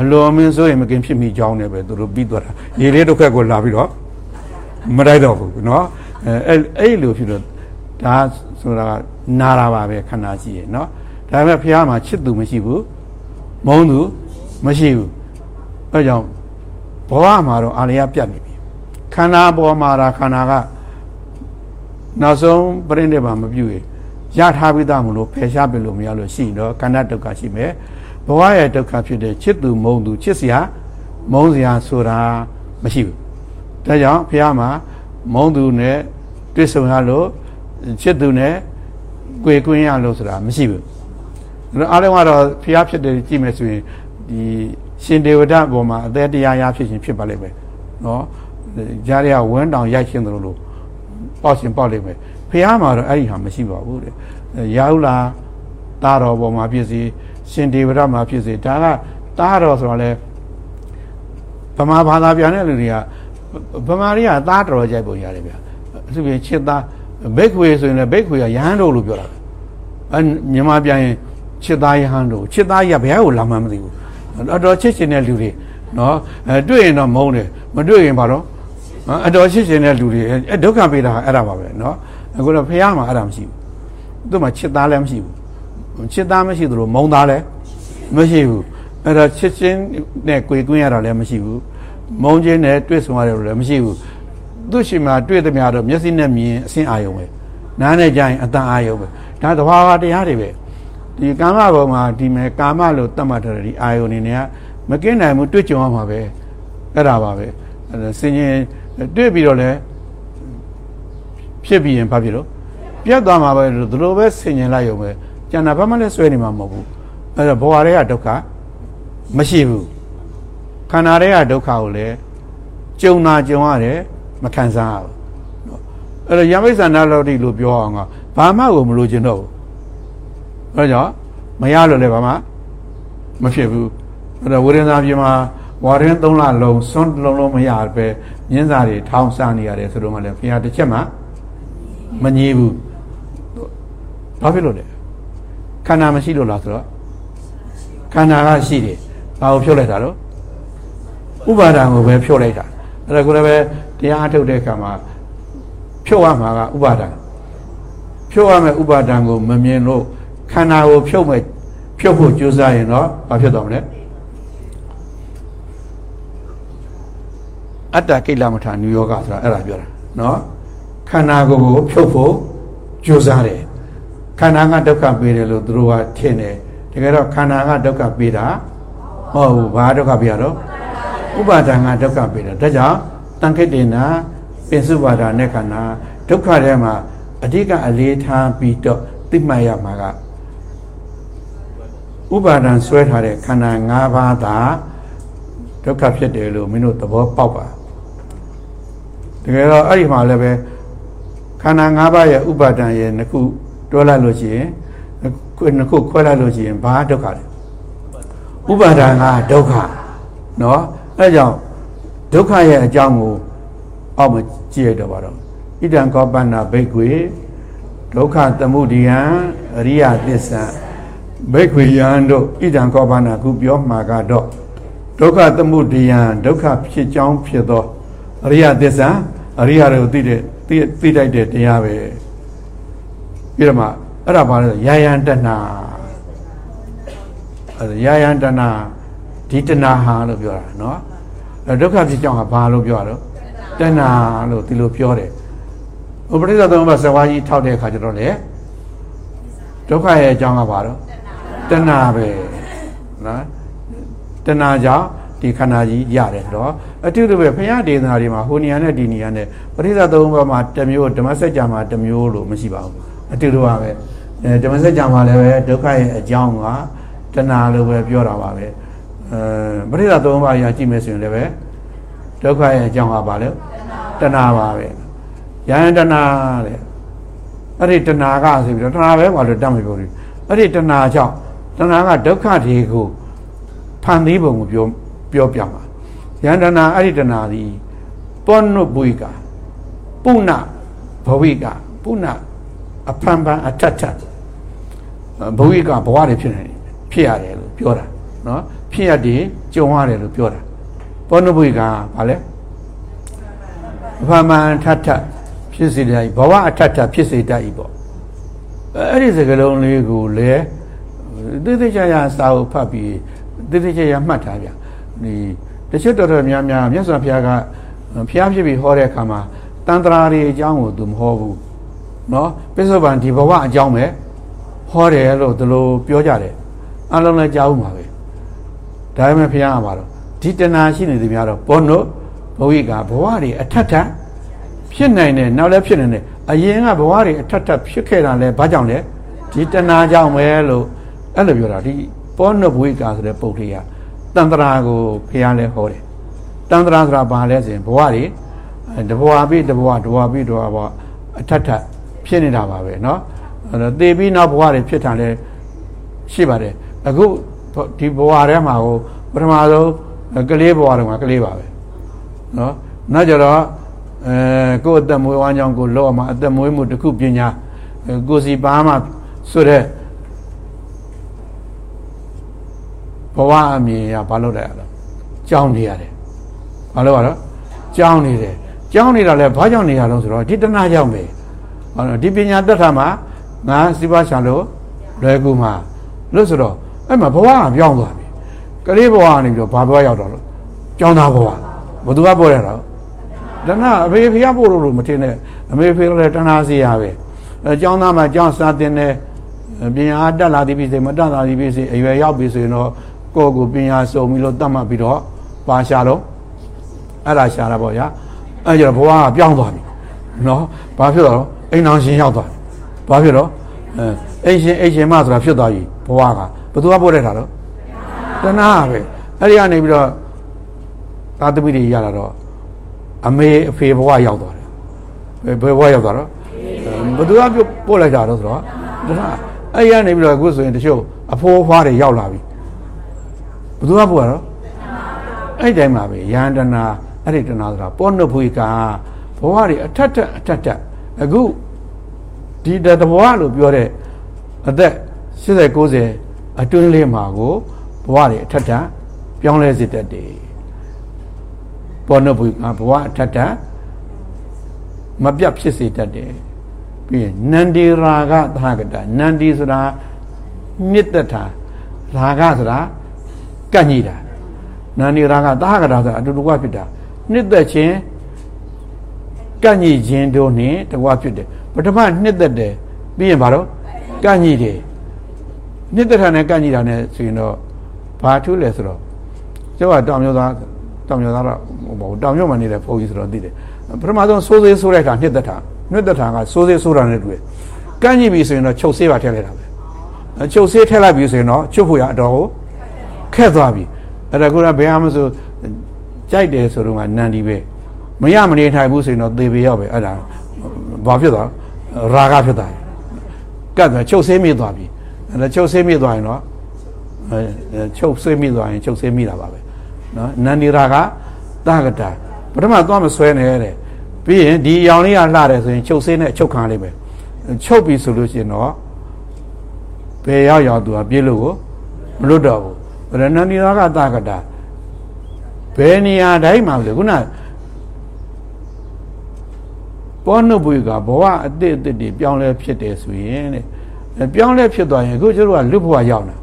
အလွန်မင်းဆိုရင်မကင်ဖြစ်မိကြောင်းနဲ့ပဲသူတို့ပြီးသွားတာရေလေးတစ်ခွက်ကိုလာပြီးတော့မတိုက်တော့ဘူးเนาะ အဲအဲ့လိုဖြစ်တော့ဒါဆိုတာနာတာပါပဲခန္ဓာရှိရယ်เนาะဒါပေမဲ့ဖះမှာချစ်သူမရှိဘူးမုန်းသူမရှိဘူးအဲကြောင့်ဘဝမှာတော့အာရယပြတ်နေပြီခန္ဓာပေါ်မှာဒါခန္ဓာကနောက်ဆုံးပြိဋိဘံမပြုရင်ရထားပြီးသားမလို့ဖယ်ရှားပြလို့မရလို့ရှိရင်တော့ခန္ဓာဒုက္ခရှိမယ်ဘဝရဲ့ဒုက္ခဖြစ်တဲ့ချစ်သူမုန်းသူချစ်စရာမုန်းစရာဆိုတာမရှိဘူးဒါကြောင့်ဖះမှာမုန်းသူနဲ့ တွေ့ဆုံရလို့ချစ်သူနဲ့ကြွေကွင်းရလို့ဆိုတာမရှိဘူးအားလုံးကတော့ဖះဖြစ်တယ်ကြည့်မယ်ဆိုရင်ဒီရှင်ဒေဝဒဘောမှာအသေးတရားရဖြစ်ခြင်းဖြစ်ပါလိမ့်မယ်နော်ကြားရဝန်းတောင်ရိုက်ရှင်းတယ်လို့ပေါ့ရှင်ပေါ့လိမ့်မယ်ဖះမှာတော့အဲ့ဒီဟာမရှိပါဘူးတဲ့ရာဟုလာတာတော်ဘောမှာဖြစ်စီရှင်ဒေဝဒမှာဖြစ်စီဒါကတာတော်ဆိုတော့လေဗမာဘာသာပြန်တဲ့လူတွေကဗမာတွေကသားတော်ကြိုက်ပုံရတယ်ဗျ သူပြင်ချစ်သားဘိတ်ခွေဆိုရင်လည်းဘိတ်ခွေကရဟန်းတို့လို့ပြောတာအဲမြန်မာပြန်ရင်ချစ်သားရဟန်းတို့ချစ်သားကြီးကဘယ်ကိုလာမှမသိဘူးအတော်ချစ်ရှင်တဲ့လူတွေနော်အဲတွေ့ရင်တော့မုန်းတယ်မတွေ့ရင်ဘာတော့အတော်ချစ်ရှင်တဲ့လူတွေအဲဒုက္ခပေးတာအဲ့ဒါပါပဲနော်အခုတော့ဖះမှာအဲ့ဒါမရှိဘူးသူ့မှာချစ်သားလည်းမရှိဘူးချစ်သားမရှိသလိုမုန်းသားလည်းမရှိဘူးအဲ့တော့ချစ်ချင်းနဲ့ကြွေကွင်းရတာလည်းမရှိဘူးမုန်းချင်းနဲ့တွေ့ဆုံရတယ်လို့လည်းမရှိဘူး သူ့ရှိမှာတွေ့သမျှတော့မျက်စိနဲ့မြင်အဆင်းအာယုံပဲနားနဲ့ကြရင်အတန်အာယုံပဲဒါသဘာဝတရားတွေပဲဒီကာမဘုံမှာဒီမဲ့ကာမလို့တတ်မှတ်ထားတဲ့ဒီအာယုန်နေကမကင်းနိုင်ဘူးတွေ့ကြုံရမှာပဲအဲ့ဒါပါပဲဆင်ញင်တွေ့ပြီးတော့လဲဖြစ်ပြီးရင်ဘာဖြစ်လို့ပြတ်သွားမှာပဲလို့ဒီလိုပဲဆင်ញင်လိုက်ရုံပဲကျန်တာဘာမှလည်းဆွဲနေမှာမဟုတ်ဘူးအဲ့တော့ဘဝတွေကဒုက္ခမရှိဘူးခန္ဓာတွေကဒုက္ခကိုလည်းကြုံနာကြုံရတယ် မခံစားရဘူးအဲ့တော့ယမိစ္ဆန္ဒလောတိလို့ပြောအောင်ကဘာမှကိုမလိုချင်တော့ဘူးအဲကြောင့်မရလို့လည်းဘာမှမဖြစ်ဘူးအဲ့တော့ဝိရဏပြေမှာဝါရင်၃လလုံးစွန်းလုံးလုံးမရပဲညင်းစာတွေထောင်းစားနေရတယ်ဆိုတော့မှလည်းဘုရားတစ်ချက်မှမငြီးဘူးဘာဖြစ်လို့လဲခန္ဓာမရှိလို့လားဆိုတော့ခန္ဓာကရှိတယ်ဘာကိုဖြုတ်လိုက်တာတော့ဥပါဒံကိုပဲဖြုတ်လိုက်တာအဲ့ဒါကိုလည်းပဲ တရားအထုတ်တဲ့အခါမှာဖြုတ်ရမှာကဥပါဒံဖြုတ်ရမယ်ဥပါဒံကိုမမြင်လို့ခန္ဓာကိုဖြုတ်မဲ့ဖြုတ်ဖို့ကြိုးစားရင်တော့ဘာဖြစ်သွားမလဲအတ္တကိလမထာနုယောဂဆိုတာအဲ့ဒါပြောတာနော်ခန္ဓာကိုယ်ကိုဖြုတ်ဖို့ကြိုးစားတယ်ခန္ဓာကဒုက္ခပေးတယ်လို့သူတို့ကထင်တယ်တကယ်တော့ခန္ဓာကဒုက္ခပေးတာမဟုတ်ဘူးဘာဒုက္ခပေးရတော့ဥပါဒံကဒုက္ခပေးတယ်ဒါကြောင့် တန်ခိတ္တေနာပင်စုပါဒာနဲ့ခန္ဓာဒုက္ခထဲမှာအဓိကအလေးထားပြီးတော့သိမှတ်ရမှာကဥပါဒံဆွဲထားတဲ့ခန္ဓာ၅ပါးသာဒုက္ခဖြစ်တယ်လို့မင်းတို့သဘောပေါက်ပါတကယ်တော့အဲ့ဒီမှာလည်းပဲခန္ဓာ၅ပါးရဲ့ဥပါဒံရဲ့နှစ်ခုတွဲလိုက်လို့ရှိရင်နှစ်ခုခွဲလိုက်လို့ရှိရင်ဘာဒုက္ခလဲဥပါဒံကဒုက္ခเนาะအဲကြောင့် ဒုက္ခရဲ့အကြောင်းကိုအောက်မှာကြည့်ရတော့ပါတော့ဣဒံကောပန္နာဘိက္ခွေဒုက္ခသမုဒိယံအရိယသစ္စာဘိက္ခွေယံတို့ဣဒံကောပန္နာခုပြောမှာကတော့ဒုက္ခသမုဒိယံဒုက္ခဖြစ်ကြောင်းဖြစ်သောအရိယသစ္စာအရိယတို့သိတဲ့သိသိတတ်တဲ့တရားပဲပြီးတော့မှအဲ့ဒါဘာလဲယာယံတဏအဲ့ယာယံတဏဒီတဏဟာလို့ပြောတာเนาะ ဒုက္ခဖြစ်ကြောင်းဟာဘာလို့ပြောရတော့တဏလို့ဒီလိုပြောတယ်ဥပရိသသမဘဇဝါကြီးထောက်တဲ့အခါကျတော့လေဒုက္ခရဲ့အကြောင်းကဘာတော့တဏပဲနော်တဏကြောင့်ဒီခန္ဓာကြီးရတယ်ဆိုတော့အတူတူပဲဘုရားဒေသနာတွေမှာဟိုနေရာနဲ့ဒီနေရာနဲ့ပရိသသုံးဘမှာတစ်မျိုးဓမ္မစကြာမှာတစ်မျိုးလို့မရှိပါဘူးအတူတူပါပဲအဲဓမ္မစကြာမှာလည်းပဲဒုက္ခရဲ့အကြောင်းကတဏလို့ပဲပြောတာပါပဲ အဲပရိသသုံးပါးရာကြည့်မယ်ဆိုရင်လည်းပဲဒုက္ခရဲ့အကြောင်းကဘာလဲတဏှာပါပဲယဟန်တဏှာတဲ့အဲ့ဒီတဏှာကဆိုပြီးတော့တဏှာပဲကွာလို့တတ်မပြောဘူးအဲ့ဒီတဏှာကြောင့်တဏှာကဒုက္ခတွေကိုဖန်သီးပုံကိုပြောပြောပြမှာယဟန်တဏှာအဲ့ဒီတဏှာသည်ပောနုပုိကပုဏ္ဏဘဝိကပုဏ္ဏအဖန်ဖန်အထက်ထက်ဘဝိကဘဝတွေဖြစ်နေတယ်ဖြစ်ရတယ်လို့ပြောတာနော် ဖြစ်ရတယ်ကြုံရတယ်လို့ပြောတာပောနုပုိကဘာလဲအဖန်ဖန်ထက်ထက်ဖြစ်စေတတ်ဘဝအထက်ထက်ဖြစ်စေတတ်ဤပေါ့အဲ့ဒီစကလုံးလေးကိုလည်းတိတိကျကျစာအုပ်ဖတ်ပြီးတိတိကျကျမှတ်ထားဗျဒီတချို့တော်တော်များများမြတ်စွာဘုရားကဘုရားဖြစ်ပြီးဟောတဲ့အခါမှာတန်ត្រာတွေအကြောင်းကိုသူမဟောဘူးเนาะပိဿဗံဒီဘဝအကြောင်းပဲဟောတယ်လို့ဒီလိုပြောကြတယ်အလုံးလည်းကြားဦးမှာပဲ ဒါပေမဲ့ဘုရားကပါတော့ဒီတဏှာရှိနေသည်များတော့ဘောနုဘဝိကဘဝတွေအထက်ထပ်ဖြစ်နိုင်တယ်နောက်လည်းဖြစ်နေတယ်အရင်ကဘဝတွေအထက်ထပ်ဖြစ်ခဲ့တာလဲဘာကြောင့်လဲဒီတဏှာကြောင့်ပဲလို့အဲ့လိုပြောတာဒီဘောနုဘဝိကဆိုတဲ့ပုဂ္ဂိယတန်ត្រာကိုဘုရားလည်းဟောတယ်တန်ត្រာဆိုတာဘာလဲဆိုရင်ဘဝတွေတဘဝပြီးတဘဝတဘဝပြီးတဘဝအထက်ထပ်ဖြစ်နေတာပါပဲเนาะအဲ့တော့သေပြီးနောက်ဘဝတွေဖြစ်တာလဲရှိပါတယ်အခု ဒီဘဝထဲမှာကိုပထမဆုံးကလေးဘဝတုန်းကကလေးပါပဲနော်နောက်ကြတော့အဲကိုယ်အသက်မွေးဝမ်းကြောင်းကိုလောက်အောင်အသက်မွေးမှုတစ်ခုပညာကိုစီပါမှဆိုတဲ့ဘဝအမြင်ရဘာလို့လဲရတော့ကြောင်းနေရတယ်ဘာလို့ရတော့ကြောင်းနေတယ်ကြောင်းနေတာလဲဘာကြောင်းနေရလုံးဆိုတော့ဒီတဏှာကြောင့်ပဲဟောဒီပညာတက်တာမှာငါစီပါချလို့လွယ်ကူမှာလို့ဆိုတော့ အဲ့မှာဘဝကပြောင်းသွားပြီကလေးဘဝကနေပြီးတော့ဘာဘဝရောက်တော့လို့ကြောင်းသားဘဝဘသူကပေါ်ရတော့တဏှာအဖေဖေကပို့လို့မထင်နဲ့အမေဖေလည်းတဏှာစီရပဲအဲကြောင်းသားမှာကြောင်းစားတင်တယ်ပညာတက်လာသည်ဖြစ်စေမတက်လာသည်ဖြစ်စေအရွယ်ရောက်ပြီဆိုရင်တော့ကိုယ့်ကိုပညာစုံပြီးလို့တတ်မှတ်ပြီးတော့ပါရှာတော့အဲ့ဒါရှာတာပေါ့ဗျာအဲ့ကျတော့ဘဝကပြောင်းသွားပြီနော်ဘာဖြစ်တော့အိမ်အောင်ရှင်ရောက်သွားဘာဖြစ်တော့အဲအိမ်ရှင်အိမ်ရှင်မဆိုတာဖြစ်သွားပြီဘဝကဘ သူကပို့တဲ့တာတော့တဏှာပဲအဲ့ဒီကနေပြီးတော့သာသမီတွေရလာတော့အမေအဖေဘဝရောက်သွားတယ်ဘယ်ဘဝရောက်သွားတော့ဘသူကပို့လိုက်တာတော့ဆိုတော့တဏှာအဲ့ဒီကနေပြီးတော့အခုဆိုရင်တချို့အဖိုးဖွားတွေရောက်လာပြီဘသူကပို့ရတော့အဲ့တိုင်းမှာပဲယန္တနာအဲ့ဒီတဏှာဆိုတာပောနုဖွေကဘဝတွေအထက်ထက်အထက်ထက်အခုဒီတဘဝလို့ပြောတဲ့အသက်80 90 အတွင်းလေးမှာကိုဘဝတွေအထက်ထက်ပြောင်းလဲစေတတ်တယ်ပောနုဖွေကဘဝအထက်ထက်မပြတ်ဖြစ်စေတတ်တယ်ပြီးရင်နန္ဒီရာဂသဟကတနန္ဒီဆိုတာမြစ်တထာရာဂဆိုတာကန့်ညီတာနာနေရာကသဟကတာဆိုတာအတူတကွဖြစ်တာနှစ်သက်ခြင်းကန့်ညီခြင်းတို့နှင့်တကွဖြစ်တယ်ပထမနှစ်သက်တယ်ပြီးရင်ဘာတော့ကန့်ညီတယ် နှစ်သက်တာနဲ့ကန့်ညီတာနဲ့ဆိုရင်တော့ဘာထူးလဲဆိုတော့ကျောင်းကတောင်မျိုးသားတောင်မျိုးသားတော့ဟိုတောင်မျိုးမှာနေတဲ့ဘုန်းကြီးဆိုတော့သိတယ်ပထမဆုံးစိုးစေးဆိုးတဲ့အခါနှစ်သက်တာနှစ်သက်တာကစိုးစေးဆိုးတာနဲ့တူတယ်ကန့်ညီပြီဆိုရင်တော့ချုပ်ဆေးပါထည့်လိုက်တာပဲချုပ်ဆေးထည့်လိုက်ပြီဆိုရင်တော့ချုပ်ဖို့ရအတော်ကိုခက်သွားပြီအဲ့ဒါကဘယ်မှမဆိုကြိုက်တယ်ဆိုတော့ကနန္ဒီပဲမရမနေထိုင်ဘူးဆိုရင်တော့သေပေရောက်ပဲအဲ့ဒါဘာဖြစ်သွားရာဂဖြစ်သွားတယ်ကတ်သွားချုပ်ဆေးမိသွားပြီ အဲ့ဒါချုပ်ဆေးမိသွားရင်တော့ချုပ်ဆေးမိသွားရင်ချုပ်ဆေးမိတာပါပဲနော်နန္ဒီရာဂတဂတာပထမသွားမဆွဲနဲ့တဲ့ပြီးရင်ဒီရောင်လေးကလှတယ်ဆိုရင်ချုပ်ဆေးနဲ့ချုပ်ခံလိုက်ပဲချုပ်ပြီဆိုလို့ရှိရင်တော့ဘယ်ရောက်ရောက်သူကပြေးလို့ကိုမလွတ်တော့ဘူးဗရဏဏိရာဂတကတာဘယ်နေရာတိုင်းမှာလဲခုနဘောနုပွေကဘဝအတိအသစ်တွေပြောင်းလဲဖြစ်တယ်ဆိုရင်တဲ့ ပြောင်းလဲဖြစ်သွားရင်အခုကျတို့ကလူဘဝရောက်လာ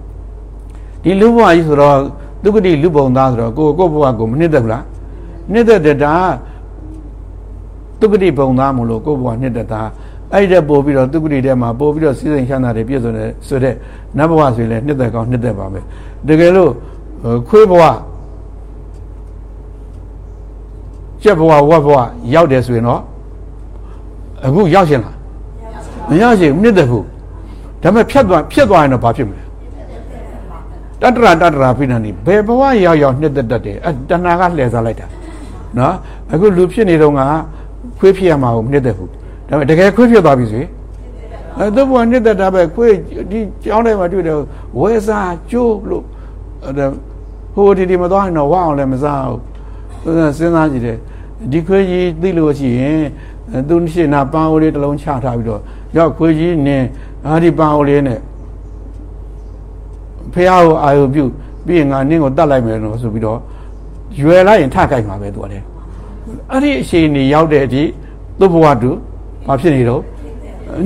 ဒီလူဘဝကြီးဆိုတော့ဒုက္ခတိလူပုံသားဆိုတော့ကိုကိုဘဝကိုမနစ်သက်ဘူးလားနှစ်သက်တဲ့ဒါဒုက္ခတိပုံသားမလို့ကိုဘဝနှစ်သက်တာအဲ့ဒီပို့ပြီးတော့ဒုက္ခတိထဲမှာပို့ပြီးတော့စီးစိမ်ချမ်းသာတွေပြည့်စုံတဲ့ဆိုတဲ့နတ်ဘဝဆိုရင်လည်းနှစ်သက်ကောင်းနှစ်သက်ပါမယ်တကယ်လို့ခွေးဘဝကျက်ဘဝဝက်ဘဝရောက်တယ်ဆိုရင်တော့အခုရောက်ရှင်လားမရောက်ရှင်နှစ်သက်ဘူး ဒါပေမဲ့ဖြတ်သွားဖြတ်သွားရင်တော့ဘာဖြစ်မလဲတတရာတတရာဖိနန်ဒီဘယ်ဘဝရောက်ရောက်နှစ်သက်တတ်တယ်အဲတဏှာကလှည့်စားလိုက်တာနော်အခုလူဖြစ်နေတော့ကခွေးဖြစ်ရမှာကိုမနှစ်သက်ဘူးဒါပေမဲ့တကယ်ခွေးဖြစ်သွားပြီဆိုအဲသူ့ဘဝနှစ်သက်တာပဲခွေးဒီကျောင်းထဲမှာတွေ့တယ်ဝဲစားကျိုးလို့ဟိုဒီဒီမသွားရင်တော့ဝအောင်လည်းမစားဘူးစဉ်းစားကြည့်တယ်ဒီခွေးကြီးသိလို့ရှိရင်သူရှင်းနာပန်းအိုးလေးတစ်လုံးချထားပြီးတော့ရောက်ခွေးကြီးနင်း အာဒီပန်းအိုးလေးနဲ့ဖះကိုအာယုပြုပြီးရင်ငါနင်းကိုတတ်လိုက်မယ်လို့ဆိုပြီးတော့ရွယ်လိုက်ရင်ထကြိုက်မှာပဲသူကလည်းအဲ့ဒီအချိန်ကြီးရောက်တဲ့အထိသူ့ဘဝတူဘာဖြစ်နေတော့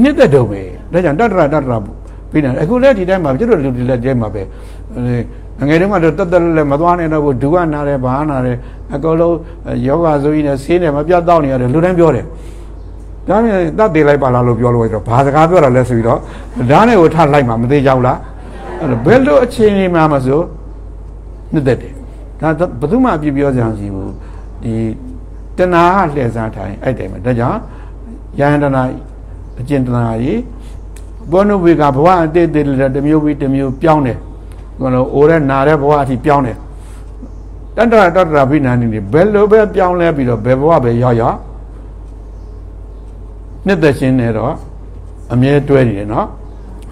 နှစ်သက်တော့ပဲဒါကြောင့်တတ္တရတတ္တရပြီးနေအခုလည်းဒီတိုင်းမှာကျွတ်တို့လူတွေလည်းဒီတိုင်းမှာပဲငယ်တုန်းကတော့တက်တက်လည်းမသွားနိုင်တော့ဘူးဒူကနာတယ်ဘာနာတယ်အကုန်လုံးယောဂဆိုကြီးနဲ့ဆေးနဲ့မပြတ်တော့နေရတယ်လူတိုင်းပြောတယ် ဒါနဲ့တတ်သေးလိုက်ပါလားလို့ပြောလို့ဆိုတော့ဘာစကားပြောတာလဲဆိုပြီးတော့ဒါနဲ့ကိုထလိုက်မှာမသေးကြဘူးလားအဲ့တော့ဘယ်လိုအခြေအနေမှာမဆိုနှစ်သက်တယ်ဒါဘယ်သူမှအပြစ်ပြောကြအောင်ရှိဘူးဒီတဏှာကလှည့်စားထားရင်အဲ့တိုင်မှာဒါကြောင့်ယဟန္တနာအကျင့်တဏှာကြီးဘောနုဝေကဘဝအတိတ်တည်းတမျိုးပြီးတမျိုးပြောင်းတယ်ဘယ်လိုအိုးရဲနာတဲ့ဘဝအထိပြောင်းတယ်တတ္တရတတ္တရဘိနာနိနေဘယ်လိုပဲပြောင်းလဲပြီးတော့ဘယ်ဘဝပဲရောက်ရောက် နှစ်သက်ခြင်းနဲ့တော့အမြဲတွဲနေတယ်နော်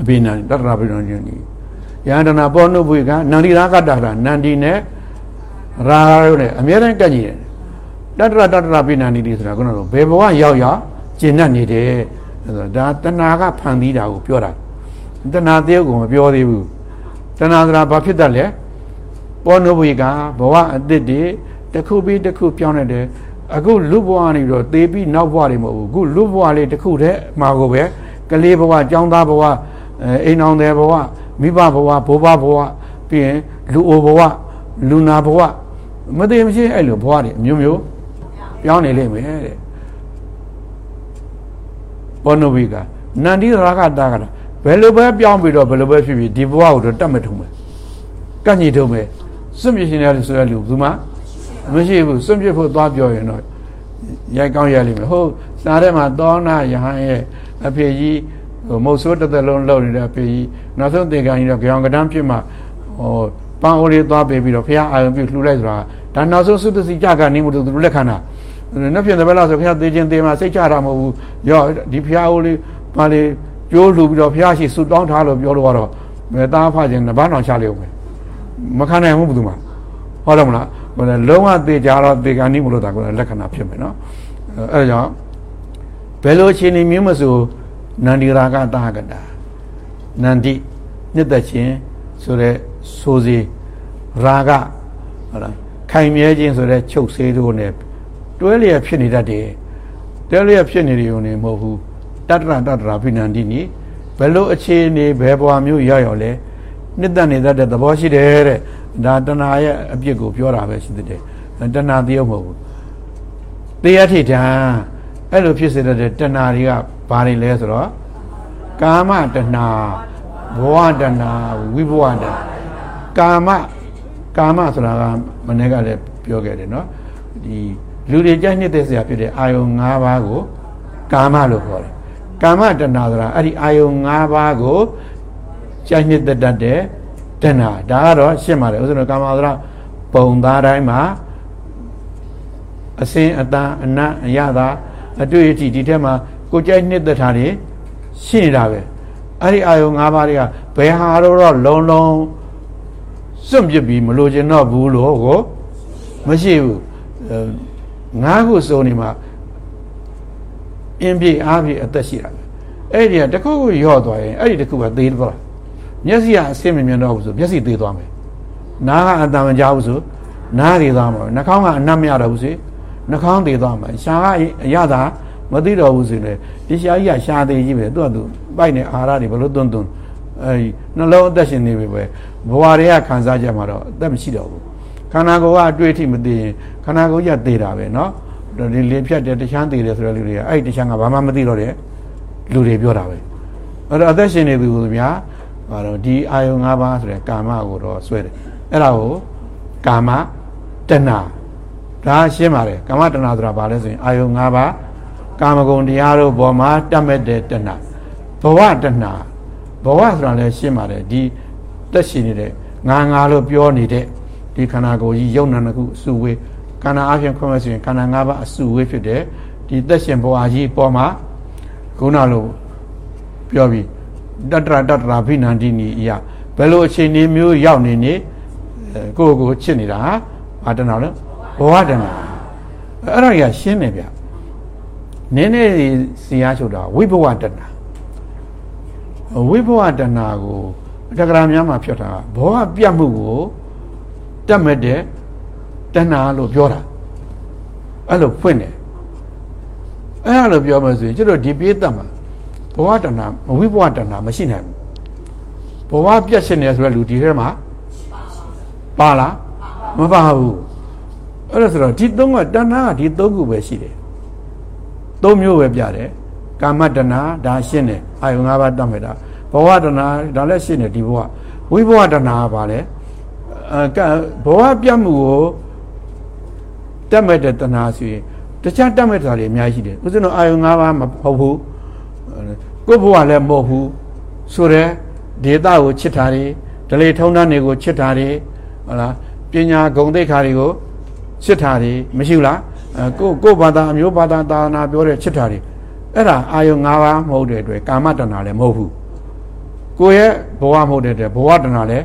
အဘိနာနိတတ္တရဘိနာနိယန္တနာပောနုဘိကနန္ဒီရာကတ္တရာနန္ဒီနဲ့ရာရုနဲ့အမြဲတမ်းကပ်ကြည့်တယ်တတ္တရတတ္တရဘိနာနိတိဆိုတာကတော့ဘယ်ဘဝရောက်ရောက်ကျင့်တတ်နေတယ်ဆိုတော့ဒါတဏှာကဖန်ပြီးတာကိုပြောတာတဏှာတယောက်ကိုမပြောသေးဘူးတဏှာဆိုတာဘာဖြစ်တတ်လဲပောနုဘိကဘဝအသစ်တွေတစ်ခုပြီးတစ်ခုပြောင်းနေတယ် အခုလူဘဝနေပြီးတော့သေပြီးနောက်ဘဝတွေမဟုတ်ဘူးအခုလူဘဝလေးတစ်ခုတည်းမှာကိုပဲကလေးဘဝចောင်းသားဘဝအိမ်အောင်တဲ့ဘဝမိဘဘဝဘိုးဘဘဝပြီးရင်လူအိုဘဝလူနာဘဝမသေးမရှိအဲ့လိုဘဝတွေအမျိုးမျိုးပြောင်းနေလိမ့်မယ်တဲ့ဘောနုဘိကနန္ဒီရာဂတာကဘယ်လိုပဲပြောင်းပြီးတော့ဘယ်လိုပဲဖြစ်ဖြစ်ဒီဘဝကိုတော့တတ်မထုံးမယ်ကန့်ညိထုံးမယ်စွန့်ပြစ်ရှင်ရတယ်ဆိုရလူဘူးမ မရှိဘူးစွန့်ပြစ်ဖို့သွားပြောရင်တော့ရိုက်ကောင်းရလိမ့်မယ်ဟုတ်စာထဲမှာသောနာယဟန်ရဲ့အဖေကြီးဟိုမုတ်ဆိုးတစ်သက်လုံးလှုပ်နေတဲ့အဖေကြီးနောက်ဆုံးသင်္ကန်းကြီးတော့ကြောင်ကတန်းပြစ်မှဟိုပန်းအိုးလေးသွားပေးပြီးတော့ဖះအာယုံပြုလှူလိုက်ဆိုတာဒါနောက်ဆုံးသုတ္တစီကြကနေမှုတို့သူလက်ခံတာနှစ်ဖြစ်တယ်ပဲလားဆိုဖះသေးချင်းသေးမှစိတ်ချတာမဟုတ်ဘူးရောဒီဖះအိုးလေးပါလေကျိုးလှူပြီးတော့ဖះရှိဆူတောင်းထားလို့ပြောလို့ကတော့မေတ္တာဖခြင်းနဘာနောင်ချလိမ့်မယ်မခံနိုင်ဘူးဘယ်သူမှဟုတ်တယ်မလား ဘယ်လုံးဝသေကြတော့သေကနိမလို့တာကလက္ခဏာဖြစ်မယ်နော်အဲဒါကြောင့်ဘယ်လိုအခြေအနေမျိုးမဆိုနန္ဒီရာဂတာကတာနန္ဒီနှစ်သက်ခြင်းဆိုတဲ့ဆိုစီရာဂဟုတ်လားခိုင်မြဲခြင်းဆိုတဲ့ချုပ်ဆေးတို့ ਨੇ တွဲလျက်ဖြစ်နေတတ်တယ်တွဲလျက်ဖြစ်နေတယ်ုံနေမဟုတ်ဘူးတတ္တရတတ္တရာဖိနန္ဒီနိဘယ်လိုအခြေအနေဘယ်ဘဝမျိုးရောက်ရောက်လဲနှစ်သက်နေတတ်တဲ့သဘောရှိတယ်တဲ့ ဒါတဏှာရဲ့အပြစ်ကိုပြောတာပဲရှိတဲ့တဏှာတည်းမဟုတ်ဘူးတရားထိတံအဲ့လိုဖြစ်စေတဲ့တဏှာတွေကဘာတွေလဲဆိုတော့ကာမတဏှာဘဝတဏှာဝိဘဝတဏှာကာမကာမဆိုတာကမနေ့ကလည်းပြောခဲ့တယ်နော်ဒီလူတွေကြိုက်နှစ်သက်စရာဖြစ်တဲ့အာယုံ၅ပါးကိုကာမလို့ခေါ်တယ်ကာမတဏှာဆိုတာအဲ့ဒီအာယုံ၅ပါးကိုကြိုက်နှစ်သက်တတ်တဲ့ တဏှာဒါကတော့ရှင်းပါတယ်ဥစ္စာကာမဆိုတာပုံသားတိုင်းမှာအစင်အတန်အနတ်အရသာအတွေ့အထိဒီထဲမှာကိုကြိုက်နှစ်သက်တာတွေရှိနေတာပဲအဲ့ဒီအာယုံ၅ပါးတွေကဘယ်ဟာတော့လုံးလုံးစွန့်ပစ်ပြီးမလိုချင်တော့ဘူးလို့ကိုမရှိဘူးငါးခုစုံနေမှာအင်းပြေအားပြေအသက်ရှိတာပဲအဲ့ဒီကတခုခုရော့သွားရင်အဲ့ဒီတခုကသေးသွား မျက်စိကအဆင်မမြင်တော့ဘူးဆိုမျက်စိသေးသွားမယ်နားကအတန်မကြောက်ဘူးဆိုနားသေးသွားမှာနှာခေါင်းကအနတ်မရတော့ဘူးစီနှာခေါင်းသေးသွားမှာရှာကအရသာမသိတော့ဘူးဆိုရင်ဒီရှာကြီးကရှာသေးကြီးပဲသူကသူပိုက်နေအာဟာရတွေဘလို့တွန်းတွန်းအဲဒီနှလုံးအသက်ရှင်နေပြီပဲဘဝတွေကခံစားကြမှာတော့အသက်မရှိတော့ဘူးခန္ဓာကိုယ်ကအတွေ့အထိမသိရင်ခန္ဓာကိုယ်ကြီးသေးတာပဲเนาะဒီလေဖြတ်တယ်တချမ်းသေးတယ်ဆိုတဲ့လူတွေကအဲ့ဒီတချမ်းကဘာမှမသိတော့တဲ့လူတွေပြောတာပဲအဲ့တော့အသက်ရှင်နေသူတို့များ ဘာလို့ဒီအာယုံ၅ပါးဆိုတဲ့ကာမကိုတော့ဆွဲတယ်အဲ့ဒါကိုကာမတဏဒါရှင်းပါတယ်ကာမတဏဆိုတာဘာလဲဆိုရင်အာယုံ၅ပါးကာမဂုဏ်တရားတို့ဘောမှာတတ်မဲ့တဲ့တဏဘဝတဏဘဝဆိုတာလည်းရှင်းပါတယ်ဒီတက်ရှင်နေတဲ့ငါငါလို့ပြောနေတဲ့ဒီခန္ဓာကိုယ်ကြီးယုံနာနှစ်ခုအစုဝေးခန္ဓာအပြင်ခွင့်မဲ့ဆိုရင်ခန္ဓာ၅ပါးအစုဝေးဖြစ်တဲ့ဒီသက်ရှင်ဘဝကြီးပေါ်မှာခုနလိုပြောပြီး တတရတတရာဖိနန္တိနီအရာဘယ်လိုအချိန်မျိုးရောက်နေနေကိုယ့်ကိုချစ်နေတာဟာဘာတနာလဲဘဝတနာအဲ့ဒါကြီးရှင်းတယ်ဗျနည်းနည်းစီအားချုပ်တာဝိဘဝတနာဝိဘဝတနာကိုတက္ကရာများမှာဖြစ်တာဘောဟပြတ်မှုကိုတတ်မဲ့တဲ့တဏှာလို့ပြောတာအဲ့လိုဖွင့်တယ်အဲ့လိုပြောမှဆိုရင်ကျတို့ဒီပြေးတတ်မှာ ဘဝတဏှာဝိဘဝတဏှာမရှိနိုင်ဘူးဘဝပြတ်ရှင်နေဆိုတဲ့လူဒီထဲမှာပါလားမပါဘူးအဲ့ဒါဆိုတော့ဒီသုံးကတဏှာကဒီသုံးခုပဲရှိတယ်သုံးမျိုးပဲပြတယ်ကာမတဏှာဒါရှင်းတယ်အာယုံ၅ပါးတတ်မဲ့တာဘဝတဏှာဒါလည်းရှင်းတယ်ဒီဘဝဝိဘဝတဏှာကဘာလဲအဲဘဝပြတ်မှုကိုတတ်မဲ့တဲ့တဏှာဆိုရင်တခြားတတ်မဲ့တာတွေအများကြီးရှိတယ်ဥစဉ်တော့အာယုံ၅ပါးမဟုတ်ဘူး ကိုယ့်ဘဝလည်းမဟုတ်ဘူးဆိုတဲ့ဒေတာကိုချစ်တာတွေဒလေထုံးတန်းတွေကိုချစ်တာတွေဟုတ်လားပညာဂုဏ်သိက္ခာတွေကိုချစ်တာတွေမရှိဘူးလားအဲကိုကိုဘာသာအမျိုးဘာသာသာနာပြောတဲ့ချစ်တာတွေအဲ့ဒါအာယုံ၅ပါးမဟုတ်တဲ့အတွက်ကာမတဏှာလည်းမဟုတ်ဘူးကိုရဲ့ဘဝမဟုတ်တဲ့အတွက်ဘဝတဏှာလည်း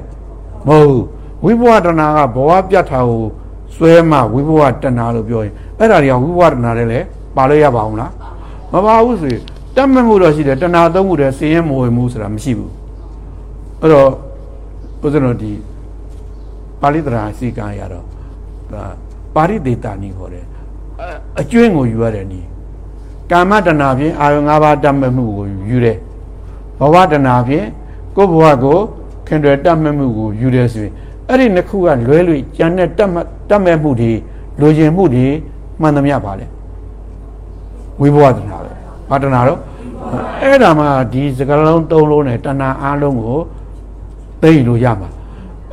မဟုတ်ဘူးဝိဘဝတဏှာကဘဝပြတ်တာကိုစွဲမှဝိဘဝတဏှာလို့ပြောရင်အဲ့ဒါတွေကဝိဘဝတဏှာလည်းပါလို့ရပါအောင်လားမပါဘူးဆိုရင် တတ်မဲ့မှုတော့ရှိတယ်တဏှာသုံးမှုတည်းစည်ရင်မဝင်မှုဆိုတာမရှိဘူးအဲ့တော့ဘုရားတော်ဒီပါဠိတရားစီကံရတော့ဒါပါရိသေတာနီခေါ်တယ်အကျွင်းကိုယူရတယ်နီကာမတဏှာဖြင့်အာယုံ၅ပါးတတ်မဲ့မှုကိုယူတယ်ဘဝတဏှာဖြင့်ကိုယ့်ဘဝကိုခင်တွယ်တတ်မဲ့မှုကိုယူတယ်ဆိုရင်အဲ့ဒီနှစ်ခုကလွဲလွေကြံတဲ့တတ်မဲ့တတ်မဲ့မှုတွေလိုချင်မှုတွေမှန်သမျှပါလေဝိဘဝတဏှာပဲ ဘာတဏှာတော့အဲ့ဒါမှဒီစကလုံးသုံးလုံးနဲ့တဏှာအားလုံးကိုသိလို့ရမှာ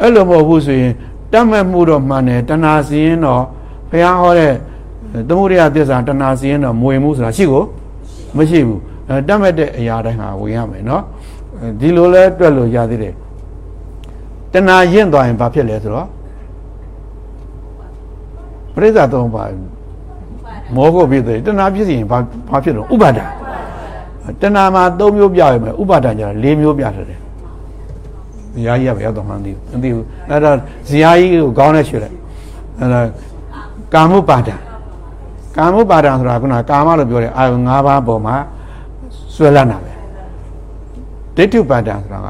အဲ့လိုမဟုတ်ဘူးဆိုရင်တတ်မဲ့မှုတော့မှန်တယ်တဏှာစီရင်တော့ဘုရားဟောတဲ့သမုဒိယသစ္စာတဏှာစီရင်တော့မဝင်ဘူးဆိုတာရှိကိုမရှိဘူးတတ်မဲ့တဲ့အရာတိုင်းဟာဝင်ရမယ်နော်ဒီလိုလဲတွက်လို့ရသေးတယ်တဏှာရင့်သွားရင်ဘာဖြစ်လဲဆိုတော့ပရိစ္ဆာသုံးပါ မောဟုတ်ဖြစ်တယ်တဏှာဖြစ်ရင်ဘာဘာဖြစ်တော့ဥပါဒာတဏှာမှာ၃မျိုးပြရမယ်ဥပါဒာကျတော့၄မျိုးပြထားတယ်ဇာကြီးကဘယ်ရောက်တော့မှမသိဘူးမသိဘူးအဲ့တော့ဇာကြီးကိုခေါင်းနဲ့ရွှေလိုက်အဲ့ဒါကာမုပါဒံကာမုပါဒံဆိုတာခုနကာမလို့ပြောတယ်အာယု၅ပါးပေါ်မှာဆွဲလန်းတာပဲဒိဋ္ဌုပါဒံဆိုတာက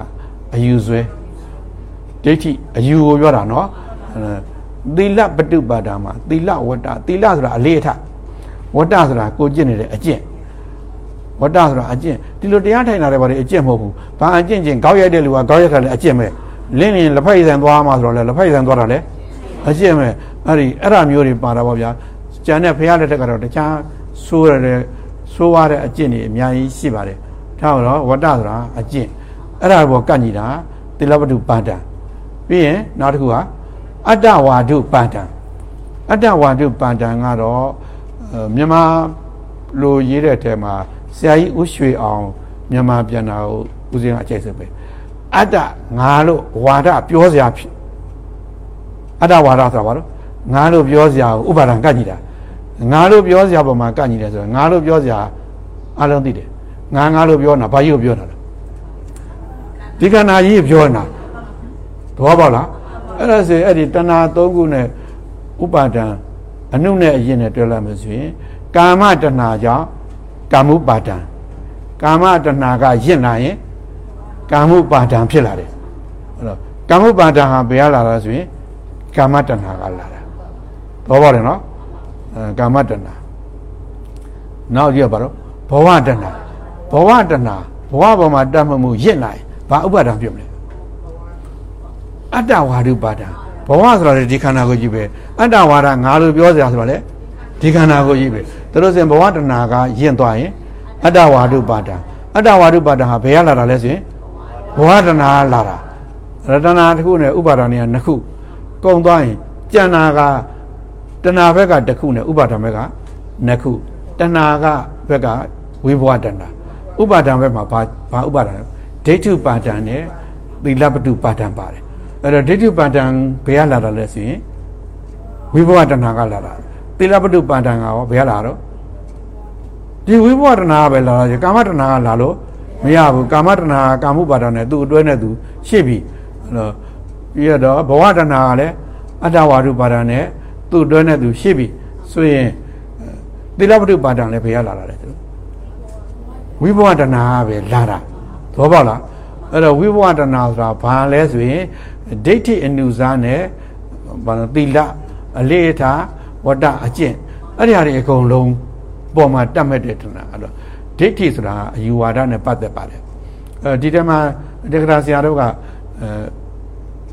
အယူဆွဲဒိဋ္ဌိအယူကိုပြောတာနော်သီလပတုပါဒံမှာသီလဝတ္တသီလဆိုတာအလေးအထ ဝတ္တဆိုတာကိုကျင့်နေတဲ့အကျင့်ဝတ္တဆိုတာအကျင့်ဒီလိုတရားထိုင်တာတွေဘာတွေအကျင့်မဟုတ်ဘူးဘာအကျင့်ချင်းကောက်ရိုက်တဲ့လူကကောက်ရိုက်တာလည်းအကျင့်ပဲလင်းလင်းလက်ဖက်ရည်သွားမှဆိုတော့လေလက်ဖက်ရည်သွားတာလည်းအကျင့်ပဲအဲ့ဒီအဲ့ဒါမျိုးတွေပါတာပေါ့ဗျာကျန်တဲ့ဖရားလက်ထက်ကတော့တခြားဆိုးရတဲ့ဆိုးရတဲ့အကျင့်တွေအများကြီးရှိပါတယ်ထားတော့ဝတ္တဆိုတာအကျင့်အဲ့ဒါဘောကန့်ညီတာတိလပတုပါဒံပြီးရင်နောက်တစ်ခုကအတ္တဝါဒုပါဒံအတ္တဝါဒုပါဒံကတော့ မြန်မာလိုရေးတဲ့ထဲမှာဆရာကြီးဦးရွှေအောင်မြန်မာပြန်တာကိုဦးစင်းကအကျိတ်စပဲအတ္တငါလို့ဝါဒပြောစရာဖြစ်အတ္တဝါဒဆိုတာဘာလို့ငါလို့ပြောစရာကိုဥပါဒံကတ်ကြည့်တာငါလို့ပြောစရာပုံမှာကတ်ကြည့်တယ်ဆိုတော့ငါလို့ပြောစရာအလုံးသိတယ်ငါငါလို့ပြောတာဘာကြီးကိုပြောတာလဲဒီကနာကြီးပြောနေတာသဘောပေါက်လားအဲ့ဒါဆိုအဲ့ဒီတဏှာ၃ခုနဲ့ဥပါဒံ အနုနဲ့အရင်နဲ့တွဲလိုက်မယ်ဆိုရင်ကာမတဏှာကြောင့်ကာမုပါဒံကာမတဏှာကရင့်လာရင်ကာမုပါဒံဖြစ်လာတယ်အဲ့တော့ကာမုပါဒံဟာဘယ်ရလာလဲဆိုရင်ကာမတဏှာကလာတာဘောပါတယ်နော်အဲကာမတဏှာနောက်ကြည့်ပါတော့ဘဝတဏှာဘဝတဏှာဘဝပေါ်မှာတတ်မှမှုရင့်လာရင်ဘာဥပါဒံဖြစ်မလဲအတ္တဝါဒုပါဒံ ဘဝဆိုတာလေဒီခန္ဓာကိုကြည့်ပဲအတ္တဝါဒငါလိုပြောစရာဆိုတာလေဒီခန္ဓာကိုကြည့်ပဲသူတို့စင်ဘဝတဏှာကယင့်သွားရင်အတ္တဝါဒုပါဒံအတ္တဝါဒုပါဒံဟာဘယ်ရလာတာလဲဆိုရင်ဘဝတဏှာလာတာရတနာတစ်ခုနဲ့ဥပါဒာနေကနှစ်ခုကုံသွားရင်ကျန်နာကတဏှာဘက်ကတစ်ခုနဲ့ဥပါဒံဘက်ကနှစ်ခုတဏှာကဘက်ကဝိဘဝတဏှာဥပါဒံဘက်မှာဘာဘာဥပါဒံဒိဋ္ဌုပါဒံနဲ့သီလပတုပါဒံပါတယ် အဲ့တော့ဒိဋ္ဌုပါဒံဘယ်ရလာတာလဲဆိုရင်ဝိဘဝတဏှာကလာတာသီလပတုပါဒံကရောဘယ်ရလာတော့ဒီဝိဘဝတနာပဲလာတယ်ကာမတနာကလာလို့မရဘူးကာမတနာကာမှုပါဒနဲ့သူ့အတွဲနဲ့သူရှစ်ပြီအဲ့တော့ပြီးတော့ဘဝတနာကလည်းအတ္တဝါဒုပါဒနဲ့သူ့အတွဲနဲ့သူရှစ်ပြီဆိုရင်သီလပတုပါဒလည်းဘယ်ရလာတာလဲသူဝိဘဝတနာကပဲလာတာသဘောပေါက်လားအဲ့တော့ဝိဘဝတနာဆိုတာဘာလဲဆိုရင် ဒိဋ္ဌိအနုစားနဲ့ဘာလို့သီလအလေးထားဝတ္တအကျင့်အဲ့ဒီဟာတွေအကုန်လုံးပေါ်မှာတတ်မဲ့တဲ့တဏှာအဲ့တော့ဒိဋ္ဌိဆိုတာအယူဝါဒနဲ့ပတ်သက်ပါတယ်အဲဒီတည်းမှာတက္ကရာဆရာတို့ကအဲ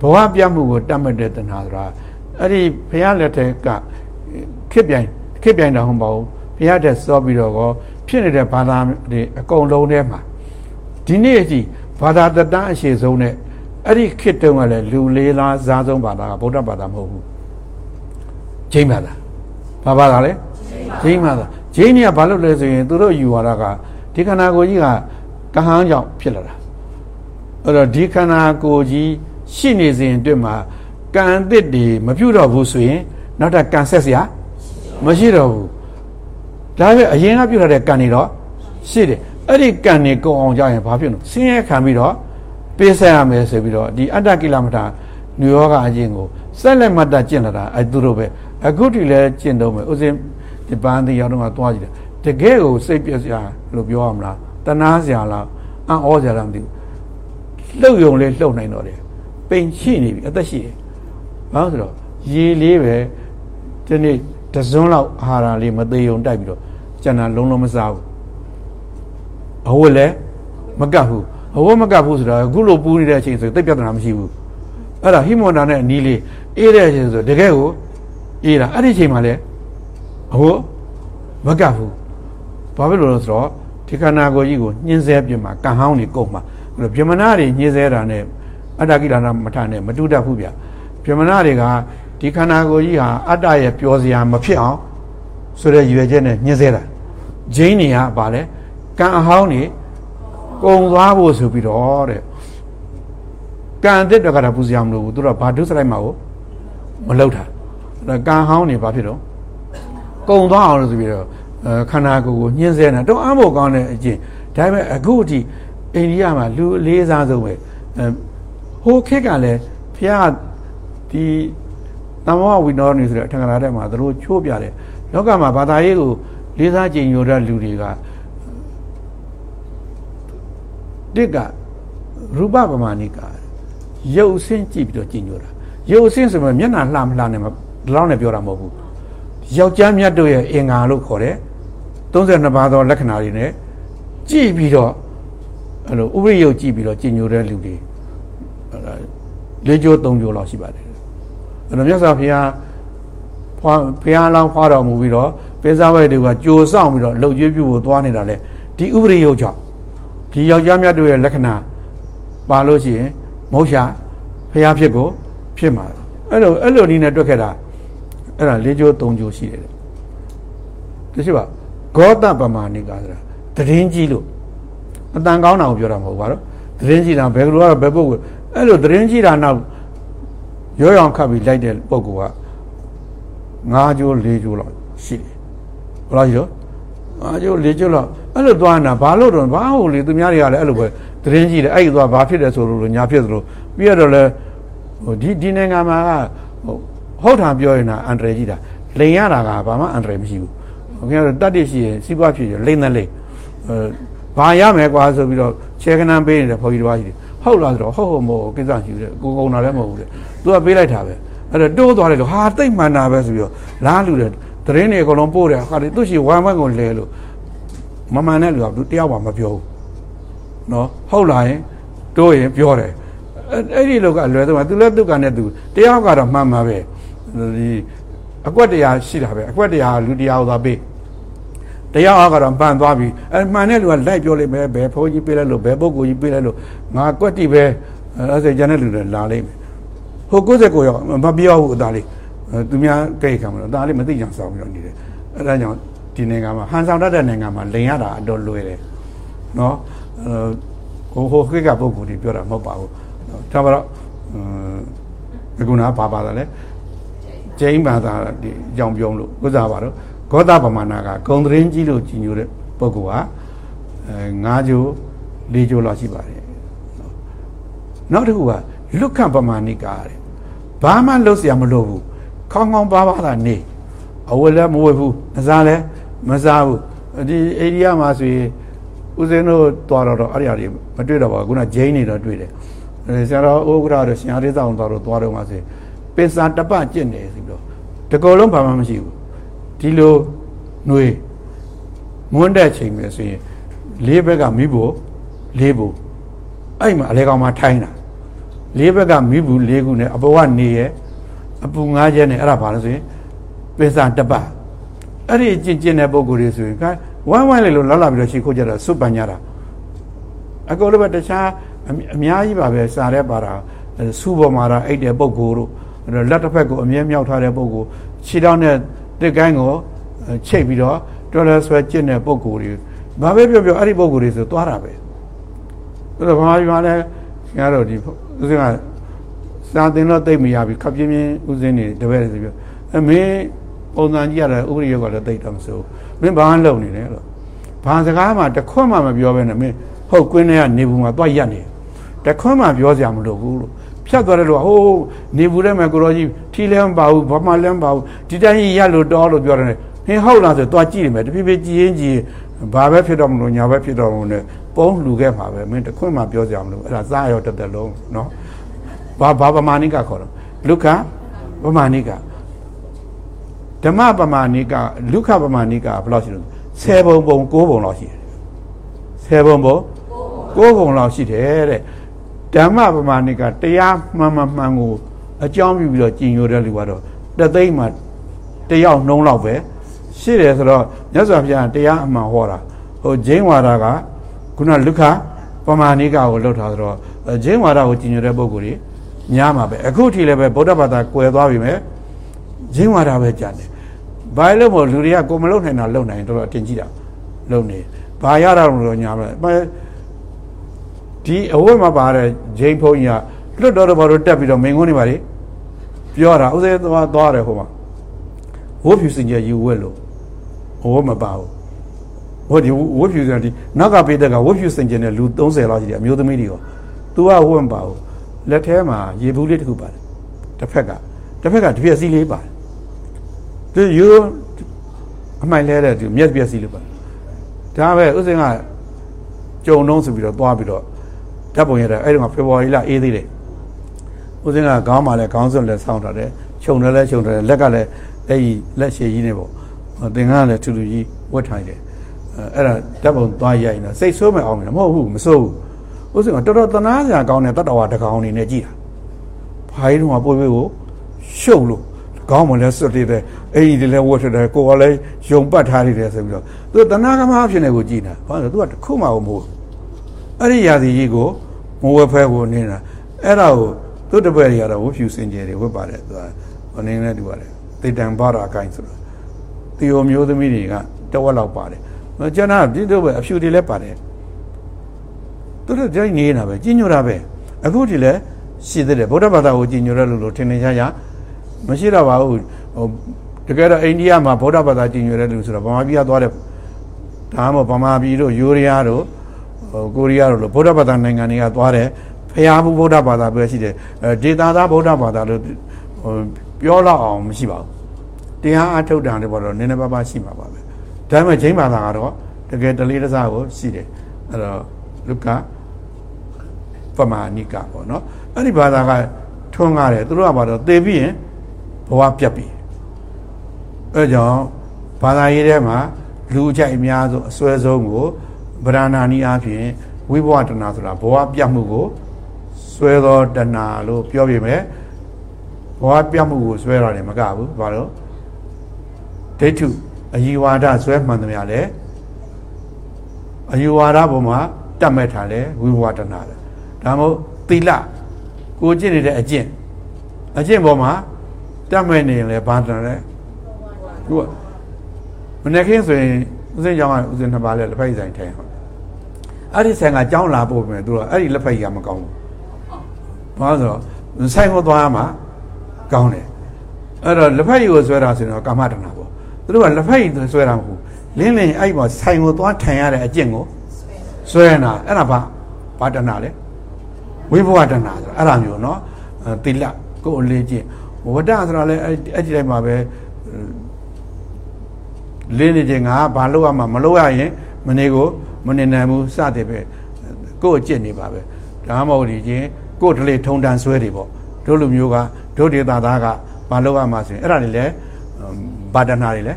ဘဝပြမှုကိုတတ်မဲ့တဲ့တဏှာဆိုတာအဲ့ဒီဘုရားလက်ထက်ကခစ်ပြိုင်ခစ်ပြိုင်တာဟုတ်ပါဘူးဘုရားတက်စောပြီးတော့ကောဖြစ်နေတဲ့ဘာသာတွေအကုန်လုံးထဲမှာဒီနေ့အထိဘာသာတတန်းအရှိဆုံးနဲ့ အဲ့ဒီခေတ်တုန်းကလည်းလူလေးလားစားဆုံးဘာသာကဗုဒ္ဓဘာသာမဟုတ်ဘူးဂျိမ်းဘာသာဘာဘာသာလဲဂျိမ်းဘာသာဂျိမ်းကဘာလို့လဲဆိုရင်သူတို့ယူဝါဒကဒီခန္ဓာကိုယ်ကြီးကကဟန်းကြောင့်ဖြစ်လာတာအဲ့တော့ဒီခန္ဓာကိုယ်ကြီးရှိနေစဉ်အတွက်မှာကံအသစ်တွေမပြုတ်တော့ဘူးဆိုရင်နောက်ထပ်ကံဆက်စရာမရှိတော့ဘူးဒါပေမဲ့အရင်ကပြုတ်ထားတဲ့ကံတွေတော့ရှိတယ်အဲ့ဒီကံတွေကုန်အောင်ကြရင်ဘာဖြစ်လို့ဆင်းရဲခံပြီးတော့ ပေးဆက်ရမယ်ဆိုပြီးတော့ဒီအတ္တကိလမထာနုယောဂအချင်းကိုဆက်လက်မတ်တကျင့်လာတာအဲသူတို့ပဲအခုတည်းလဲကျင့်တော့မယ်ဥစဉ်ဒီပန်းတီရောက်တော့မှသွားကြည့်တယ်တကယ်ကိုစိတ်ပြည့်စရာလို့ပြောရမလားတနာစရာလားအံ့ဩစရာလားမသိဘူးလှုပ်ယုံလေးလှုပ်နိုင်တော့တယ်ပိန်ရှိနေပြီအသက်ရှိတယ်ဘာလို့ဆိုတော့ရေလေးပဲဒီနေ့တစွန်းလောက်အာဟာရလေးမသေးုံတိုက်ပြီးတော့ကျန်တာလုံးလုံးမစားဘူးအဝတ်လည်းမကတ်ဘူး အဝတ်မကတ်ဘူးဆိုတော့အခုလိုပူနေတဲ့အချိန်ဆိုသိပြဿနာမရှိဘူးအဲ့ဒါဟီမွန်တာနဲ့အနီးလေးအေးတဲ့အချိန်ဆိုတကယ်ကိုအေးတာအဲ့ဒီအချိန်မှာလည်းအဝတ်မကတ်ဘူးဘာဖြစ်လို့လဲဆိုတော့ဒီခန္ဓာကိုယ်ကြီးကိုညှင်းဆဲပြမှာကံဟောင်းနေကုန်မှာအဲ့ဗြဟ္မဏတွေညှင်းဆဲတာနဲ့အတ္တကိလနာမထနဲ့မတူတတ်ဘူးဗျဗြဟ္မဏတွေကဒီခန္ဓာကိုယ်ကြီးဟာအတ္တရဲ့ပျော်စရာမဖြစ်အောင်ဆိုတဲ့ရွယ်ချက်နဲ့ညှင်းဆဲတာဂျိန်းတွေကဘာလဲကံအဟောင်းနေ ကုံသွားဖို့ဆိုပြီးတော့တဲ့ကံအစ်တော့ကတော့ပူစရာမလိုဘူးသူတို့ကဘာဒုစရိုက်မှာကိုမလောက်တာအဲ့ကံဟောင်းနေဘာဖြစ်တော့ကုံသွားအောင်လို့ဆိုပြီးတော့ခန္ဓာကိုယ်ကိုညှင်းဆဲနေတာတော့အမို့ကောင်းတဲ့အကျင့်ဒါပေမဲ့အခုအထိအိန္ဒိယမှာလူအလေးစားဆုံးပဲဟိုခေတ်ကလည်းဖះဒီတမောဝိနောနေဆိုတဲ့အထင်္ကားတဲ့မှာသူတို့ချိုးပြတယ်လောကမှာဘာသာရေးကိုလေးစားကြင်ညိုတဲ့လူတွေက တစ်ကရူပပမာဏိကရုပ်အဆင်းကြည့်ပြီးတော့ကြင်ညိုတာရုပ်အဆင်းဆိုမှမျက်နှာလှမလှနဲ့မဒီလောက်နဲ့ပြောတာမဟုတ်ဘူးယောက်ျားမြတ်တို့ရဲ့အင်္ဂါလို့ခေါ်တယ်32ပါးသောလက္ခဏာတွေနဲ့ကြည့်ပြီးတော့အဲ့လိုဥပရိယုတ်ကြည့်ပြီးတော့ကြင်ညိုတဲ့လူတွေလေးကျိုးသုံးကျိုးလောက်ရှိပါတယ်အဲ့တော့မြတ်စွာဘုရားဖွာဘုရားလောင်းဖွာတော်မူပြီးတော့ပိစာဝဲတွေကကြိုဆောင်ပြီးတော့လှုပ်ကျွေးပြုဖို့သွားနေတာလေဒီဥပရိယုတ်ကြောင့် ဒီယောက်ျားမြတ်တို့ရဲ့လက္ခဏာပါလို့ရှိရင်မဟုတ်ရှာဘုရားဖြစ်ကိုဖြစ်မှာအဲ့လိုအဲ့လိုနည်းနဲ့တွက်ခဲ့တာအဲ့ဒါလေးကျိုးသုံးကျိုးရှိတယ်တချို့ကဂောတပမာဏိကဆိုတာတရင်ကြီးလို့အတန်ကောင်းတာကိုပြောတာမဟုတ်ပါတော့တရင်ကြီးတာဘယ်လိုကတော့ဘယ်ပုဂ္ဂိုလ်အဲ့လိုတရင်ကြီးတာနောက်ရောရောင်ခတ်ပြီးလိုက်တဲ့ပုဂ္ဂိုလ်က၅ကျိုး၄ကျိုးလောက်ရှိတယ်ဘယ်လောက်ရှိတော့ ၅ကျိုး၄ကျိုးလောက်အဲ့လိုသွားနေတာဘာလို့တော့ဘာဟုတ်လေသူများတွေကလည်းအဲ့လိုပဲတရင်ကြီးတယ်အဲ့ဒီသွားဘာဖြစ်တယ်ဆိုလို့ညာဖြစ်သလိုပြီးရတော့လဲဟိုဒီဒီနိုင်ငံမှာကဟိုဟုတ်တာပြောရင်အန်ဒရယ်ကြီးတာလိန်ရတာကဘာမှအန်ဒရယ်မရှိဘူးခင်ဗျားတို့တတ်တရှိရင်စီးပွားဖြစ်ရလိမ့်တဲ့လိမ့်အဲဘာရမယ်ကွာဆိုပြီးတော့ချဲကနန်းပေးနေတဲ့ဘုန်းကြီးတစ်ပါးရှိတယ်ဟုတ်လားဆိုတော့ဟုတ်ဟုတ်မဟုတ်ကိစ္စရှိတယ်ကိုကုံတာလည်းမဟုတ်ဘူးတဲ့သူကပေးလိုက်တာပဲအဲ့တော့တိုးသွားတယ်လို့ဟာတိတ်မှန်တာပဲဆိုပြီးတော့လားလူတယ် တရင်တွေအကုန်လုံးပို့တယ်ခါဒီသူရှိဝမ်းဝမ်းကိုလဲလို့မမှန်တဲ့လူကတယောက်မှမပြောဘူးနော်ဟုတ်လားရင်တိုးရင်ပြောတယ်အဲ့ဒီလောကအလွယ်ဆုံးကသူလည်းသူကနဲ့သူတယောက်ကတော့မှန်မှာပဲဒီအကွက်တရားရှိတာပဲအကွက်တရားလူတရားကိုသာပေးတရားအားကတော့ပန်သွားပြီအဲမှန်တဲ့လူကလိုက်ပြောလိမ့်မယ်ဘယ်ဘုန်းကြီးပေးလိုက်လို့ဘယ်ပုဂ္ဂိုလ်ကြီးပေးလိုက်လို့ငါကွက်တိပဲအဲဆိုကျန်တဲ့လူတွေလာလိမ့်မယ်ဟို69ရောက်မပြောဘူးအသားလေး သူများကြိတ်ခံမလို့အသားလေးမသိကြအောင်ဆောင်ပြီးတော့နေတယ်အဲဒါကြောင့်ဒီနိုင်ငံမှာဟန်ဆောင်တတ်တဲ့နိုင်ငံမှာလိန်ရတာအတော်လွယ်တယ်နော်ဟိုဟိုခိကပုဂ္ဂိုလ်တွေပြောတာမဟုတ်ပါဘူးဒါပါတော့အခုနာဘာပါတာလဲကျိန်းဘာသာဒီအကြောင်းပြောလို့ဥစ္စာပါတော့ဂောတပမာဏကဂုံသတင်းကြီးလို့ကြီးညိုတဲ့ ပုဂ္ဂိုလ်ဟာအဲ9ကျိုး4ကျိုးလောက်ရှိပါတယ်နောက်တစ်ခုကလွတ်ခပမာဏိကာတဲ့ဘာမှလုပ်เสียမလို့ဘူး ခေါင်းခေါင်းပါပါသာနေအဝတ်လည်းမဝတ်ဘူးအစားလည်းမစားဘူးဒီအိန္ဒိယမှာဆိုရင်ဦးဇင်းတို့တွားတော့အဲ့ဒီအရာတွေမတွေ့တော့ပါဘူးခုနဂျိန်းနေတော့တွေ့တယ်ဆရာတော်ဥက္ကရာတို့ရှင်အရိသအောင်တော်တို့တွားတော့မှဆိုပင်စာတပကျင့်တယ်ဆိုပြီးတော့တကောလုံးဘာမှမရှိဘူးဒီလိုຫນွေမွန်းတဲ့ချိန်ပဲဆိုရင်လေးဘက်ကမိဖို့လေးဖို့အဲ့မှာအလေကောင်မှာထိုင်းတာလေးဘက်ကမိဘူးလေးခုနဲ့အပေါ်ကနေရဲ့ အပူငါးချက်နဲ့အဲ့ဒါဘာလဲဆိုရင်ပင်စာတပအဲ့ဒီကျင့်ကျင့်တဲ့ပုံကိုယ်တွေဆိုရင်ဝိုင်းဝိုင်းလေးလို့လောက်လာပြီးတော့ရှိခိုးကြတာစွတ်ပန်ကြတာအကုန်လုံးပဲတခြားအများကြီးပါပဲစားတဲ့ပါတာစူပေါ်မှာတာအိတ်တဲ့ပုံကိုယ်တို့လက်တစ်ဖက်ကိုအမြဲမြောက်ထားတဲ့ပုံကိုခြေထောက်နဲ့တစ်ကိုင်းကိုချိတ်ပြီးတော့တော်တော်ဆွဲကျင့်တဲ့ပုံကိုယ်တွေဘာပဲပြောပြောအဲ့ဒီပုံကိုယ်တွေဆိုသွားတာပဲအဲ့တော့ဘာမှမလဲခင်ဗျားတို့ဒီဦးစင်းက စာသင်တော့သိမရပြီခပ်ပြင်းပြင်းဦးစင်းနေတပည့်ဆိုပြီးအမင်းပုံစံကြီးရတယ်ဥပရိယောကလည်းသိတော့မစိုးမင်းဘာလုပ်နေလဲလို့ဘာစကားမှတခွတ်မှမပြောဘဲနဲ့မင်းဟုတ်ကွင်းထဲကနေဘူးမှာတွားရက်နေတခွတ်မှပြောစရာမလိုဘူးလို့ဖြတ်သွားတယ်လို့ဟိုးနေဘူးထဲမှာကိုရောကြီးထီလဲမပါဘူးဘာမှလည်းမပါဘူးဒီတိုင်းကြီးရက်လို့တော်လို့ပြောတယ်ဟင်းဟုတ်လားဆိုတွားကြည့်နေမယ်တဖြည်းဖြည်းကြည်ရင်ကြည်ဘာပဲဖြစ်တော့မလို့ညာပဲဖြစ်တော့မလို့ ਨੇ ပုံလှူခဲ့မှာပဲမင်းတခွတ်မှပြောစရာမလိုအဲ့ဒါစားရောတက်တက်လုံးနော် ဘာဘာပမာဏိကခေါ်တော့လုခပမာဏိကဓမ္မပမာဏိကလုခပမာဏိကဘယ်လောက်ရှိလို့10ပုံပုံ9ပုံလောက်ရှိတယ်10ပုံပုံ9ပုံလောက်ရှိတယ်တဲ့ဓမ္မပမာဏိကတရားမှန်မှန်မှန်ကိုအကြောင်းပြုပြီးတော့ကျင်ညိုတဲ့လူကတော့တသိမ့်မှာတယောက်နှုံးလောက်ပဲရှိတယ်ဆိုတော့မြတ်စွာဘုရားတရားအမှန်ဟောတာဟိုဂျိန်းဝါဒကခုနလုခပမာဏိကကိုလှုပ်ထားဆိုတော့ဂျိန်းဝါဒကိုကျင်ညိုတဲ့ပုဂ္ဂိုလ်ကြီး ညားမှာပဲအခုထိလည်းပဲဗုဒ္ဓဘာသာကွယ်သွားပြီမဲ့ဂျင်းဝါဒပဲကြတယ်ဘာလို့မို့လူတွေကကိုမလုံနိုင်တာလုံနိုင်တော့အတင်ကြည့်တာလုံနေဘာရတာလို့ညာမယ်ဒီအဝတ်မှာပါတဲ့ဂျိန်းဖုန်းကြီးကလွတ်တော်တော့ဘာလို့တက်ပြီးတော့မင်းကုန်းနေပါလေပြောတာဥစဉ်သွားသွားတယ်ဟိုမှာဝတ်ဖြူစင်ကြယူဝဲလို့ဝတ်မပါဘူးဟိုဒီဝတ်ဖြူစင်ဒီနောက်ကပေးတဲ့ကဝတ်ဖြူစင်ကြနဲ့လူ30လောက်ရှိတယ်အမျိုးသမီးတွေရော तू ကဝတ်မပါဘူး လက်ထဲမှာရေဘူးလေးတစ်ခုပါတယ်တစ်ဖက်ကတစ်ဖက်ကတစ်ပြက်စီးလေးပါတယ်သူယူအမိုင်လဲတဲ့သူမျက်ပြက်စီးလေးပါတယ်ဒါပဲဥစဉ်ကကြုံတော့ဆိုပြီးတော့သွားပြီးတော့ဓာတ်ပုံရတဲ့အဲ့ဒီမှာဖေဖော်ဝါရီလအေးသေးတယ်ဥစဉ်ကခေါင်းမှာလဲခေါင်းစွပ်လဲဆောင်းထားတယ်ခြုံတယ်လဲခြုံတယ်လက်ကလည်းအဲ့ဒီလက်ရှည်ကြီးနေပေါ့သင်္ကန်းလည်းထူထူကြီးဝတ်ထိုင်တယ်အဲ့ဒါဓာတ်ပုံသွားရိုက်နေတာစိတ်ဆိုးမယ်အောင်မယ်မဟုတ်ဘူးမဆိုးဘူး ဥစဉ်ကတော်တော်တနာစရာကောင်းတဲ့တတ္တဝါတကောင်အနေနဲ့ကြည်တာဘာကြီးတော့ပွေးပွေးကိုရှုပ်လို့ကောင်းမလဲစွတ်တည်တယ်အဲ့ဒီလည်းဝတ်ထတယ်ကိုကလည်းယုံပတ်ထားရတယ်ဆိုပြီးတော့သူတနာကမဖြစ်နေကိုကြည်တာဘာလို့သူကတခုမှမဟုတ်အဲ့ဒီရာသီကြီးကိုမဝဲဖဲကိုနေတာအဲ့ဒါကိုသူတပည့်တွေကတော့ဝတ်ဖြူစင်ကြယ်တွေဝတ်ပါတယ်သူကအနေနဲ့တူပါတယ်တိတံဘာရာကိုင်းဆိုတော့တီယိုမျိုးသမီးတွေကတဝက်လောက်ပါတယ်ကျွန်တော်ပြည့်တော့ပဲအဖြူတွေလည်းပါတယ် သူတို့ကြိုက်နေတာပဲကြီးညိုတာပဲအခုဒီလဲရှိသေးတယ်ဗုဒ္ဓဘာသာကိုကြီးညိုရလို့လို့ထင်နေကြရမရှိတော့ပါဘူးဟိုတကယ်တော့အိန္ဒိယမှာဗုဒ္ဓဘာသာကြီးညိုတဲ့လူဆိုတော့ဗမာပြည်ကသွားတဲ့ဒါမှမဟုတ်ဗမာပြည်တို့ယူရီးယားတို့ဟိုကိုရီးယားတို့လို့ဗုဒ္ဓဘာသာနိုင်ငံတွေကသွားတယ်ဖျားဘူးဗုဒ္ဓဘာသာပဲရှိတယ်အဲဒေတာသားဗုဒ္ဓဘာသာလို့ဟိုပြောတော့အောင်မရှိပါဘူးတရားအထုတ်တာတွေပေါ်တော့နည်းနည်းပါးပါးရှိမှာပါပဲဒါပေမဲ့ဂျိမ်းဘာသာကတော့တကယ်တလေးတစားကိုရှိတယ်အဲ့တော့လုကာ ပမာဏိကပေါ့နော်အဲ့ဒီဘာသာကထွန်းကားတယ်သူတို့ကဘာလို့သေပြီးရင်ဘဝပြတ်ပြီအဲကြောင့်ဘာသာရေးထဲမှာလူအကြိုက်အများဆုံးအစွဲဆုံးကိုဗရဏာနီအားဖြင့်ဝိဘဝတဏဆိုတာဘဝပြတ်မှုကိုစွဲသောတဏလို့ပြောပြမယ်ဘဝပြတ်မှုကိုစွဲရတယ်မကဘူးဘာလို့ဒိဋ္ဌုအယီဝါဒစွဲမှန်သမျှလဲအယီဝါဒဘုံမှာတတ်မဲ့ထားလဲဝိဘဝတဏလေ ဒါမို့သီလကိုကျင့်နေတဲ့အကျင့်အကျင့်ပေါ်မှာတတ်မဲ့နေရင်လည်းဘာတန်လဲသူကမနေ့ကင်းဆိုရင်ဦးစင်းကြောင်းကဦးစင်းနှစ်ပါးလဲလက်ဖက်ဆိုင်ထိုင်ဟုတ်အဲ့ဒီဆိုင်ကကြောင်းလာပို့မယ်သူကအဲ့ဒီလက်ဖက်ကမကောင်းဘူးဘာလို့ဆိုတော့ဆိုင်ကိုသွားမှာကောင်းတယ်အဲ့တော့လက်ဖက်ကိုဆွဲတာဆိုရင်တော့ကာမတဏပေါ့သူတို့ကလက်ဖက်ဆွဲတာမဟုတ်ဘူးလင်းလင်းအဲ့ပေါ်ဆိုင်ကိုသွားထိုင်ရတဲ့အကျင့်ကိုဆွဲနာအဲ့ဒါဘာဘာတနာလဲ ဝိဘဝတနာဆိုအဲ့ဒါမျိုးเนาะတိလကိုယ်အလေးကျင့်ဝတ္တဆိုတာလဲအဲ့အဲ့ဒီတိုင်းမှာပဲလင်းနေခြင်းငါဘာလို့ရမှာမလို့ရရင်မနေကိုမနေနိုင်ဘူးစတဲ့ပဲကိုယ်အကျင့်နေပါပဲဒါမှမဟုတ်ဒီချင်းကိုယ်တလေထုံတန်ဆွဲတွေပေါ့တို့လူမျိုးကတို့ဒေသသားကဘာလို့ရမှာဆိုရင်အဲ့ဒါတွေလဲဘာတနာတွေလဲ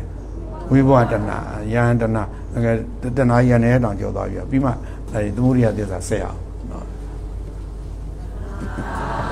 ဝိဘဝတနာယဟန်တနာငယ်တနာယဟန်နဲ့တောင်ကြောသွားပြီပြီးမှအဲဒီသမုဒိယသစ္စာဆက်အောင် No.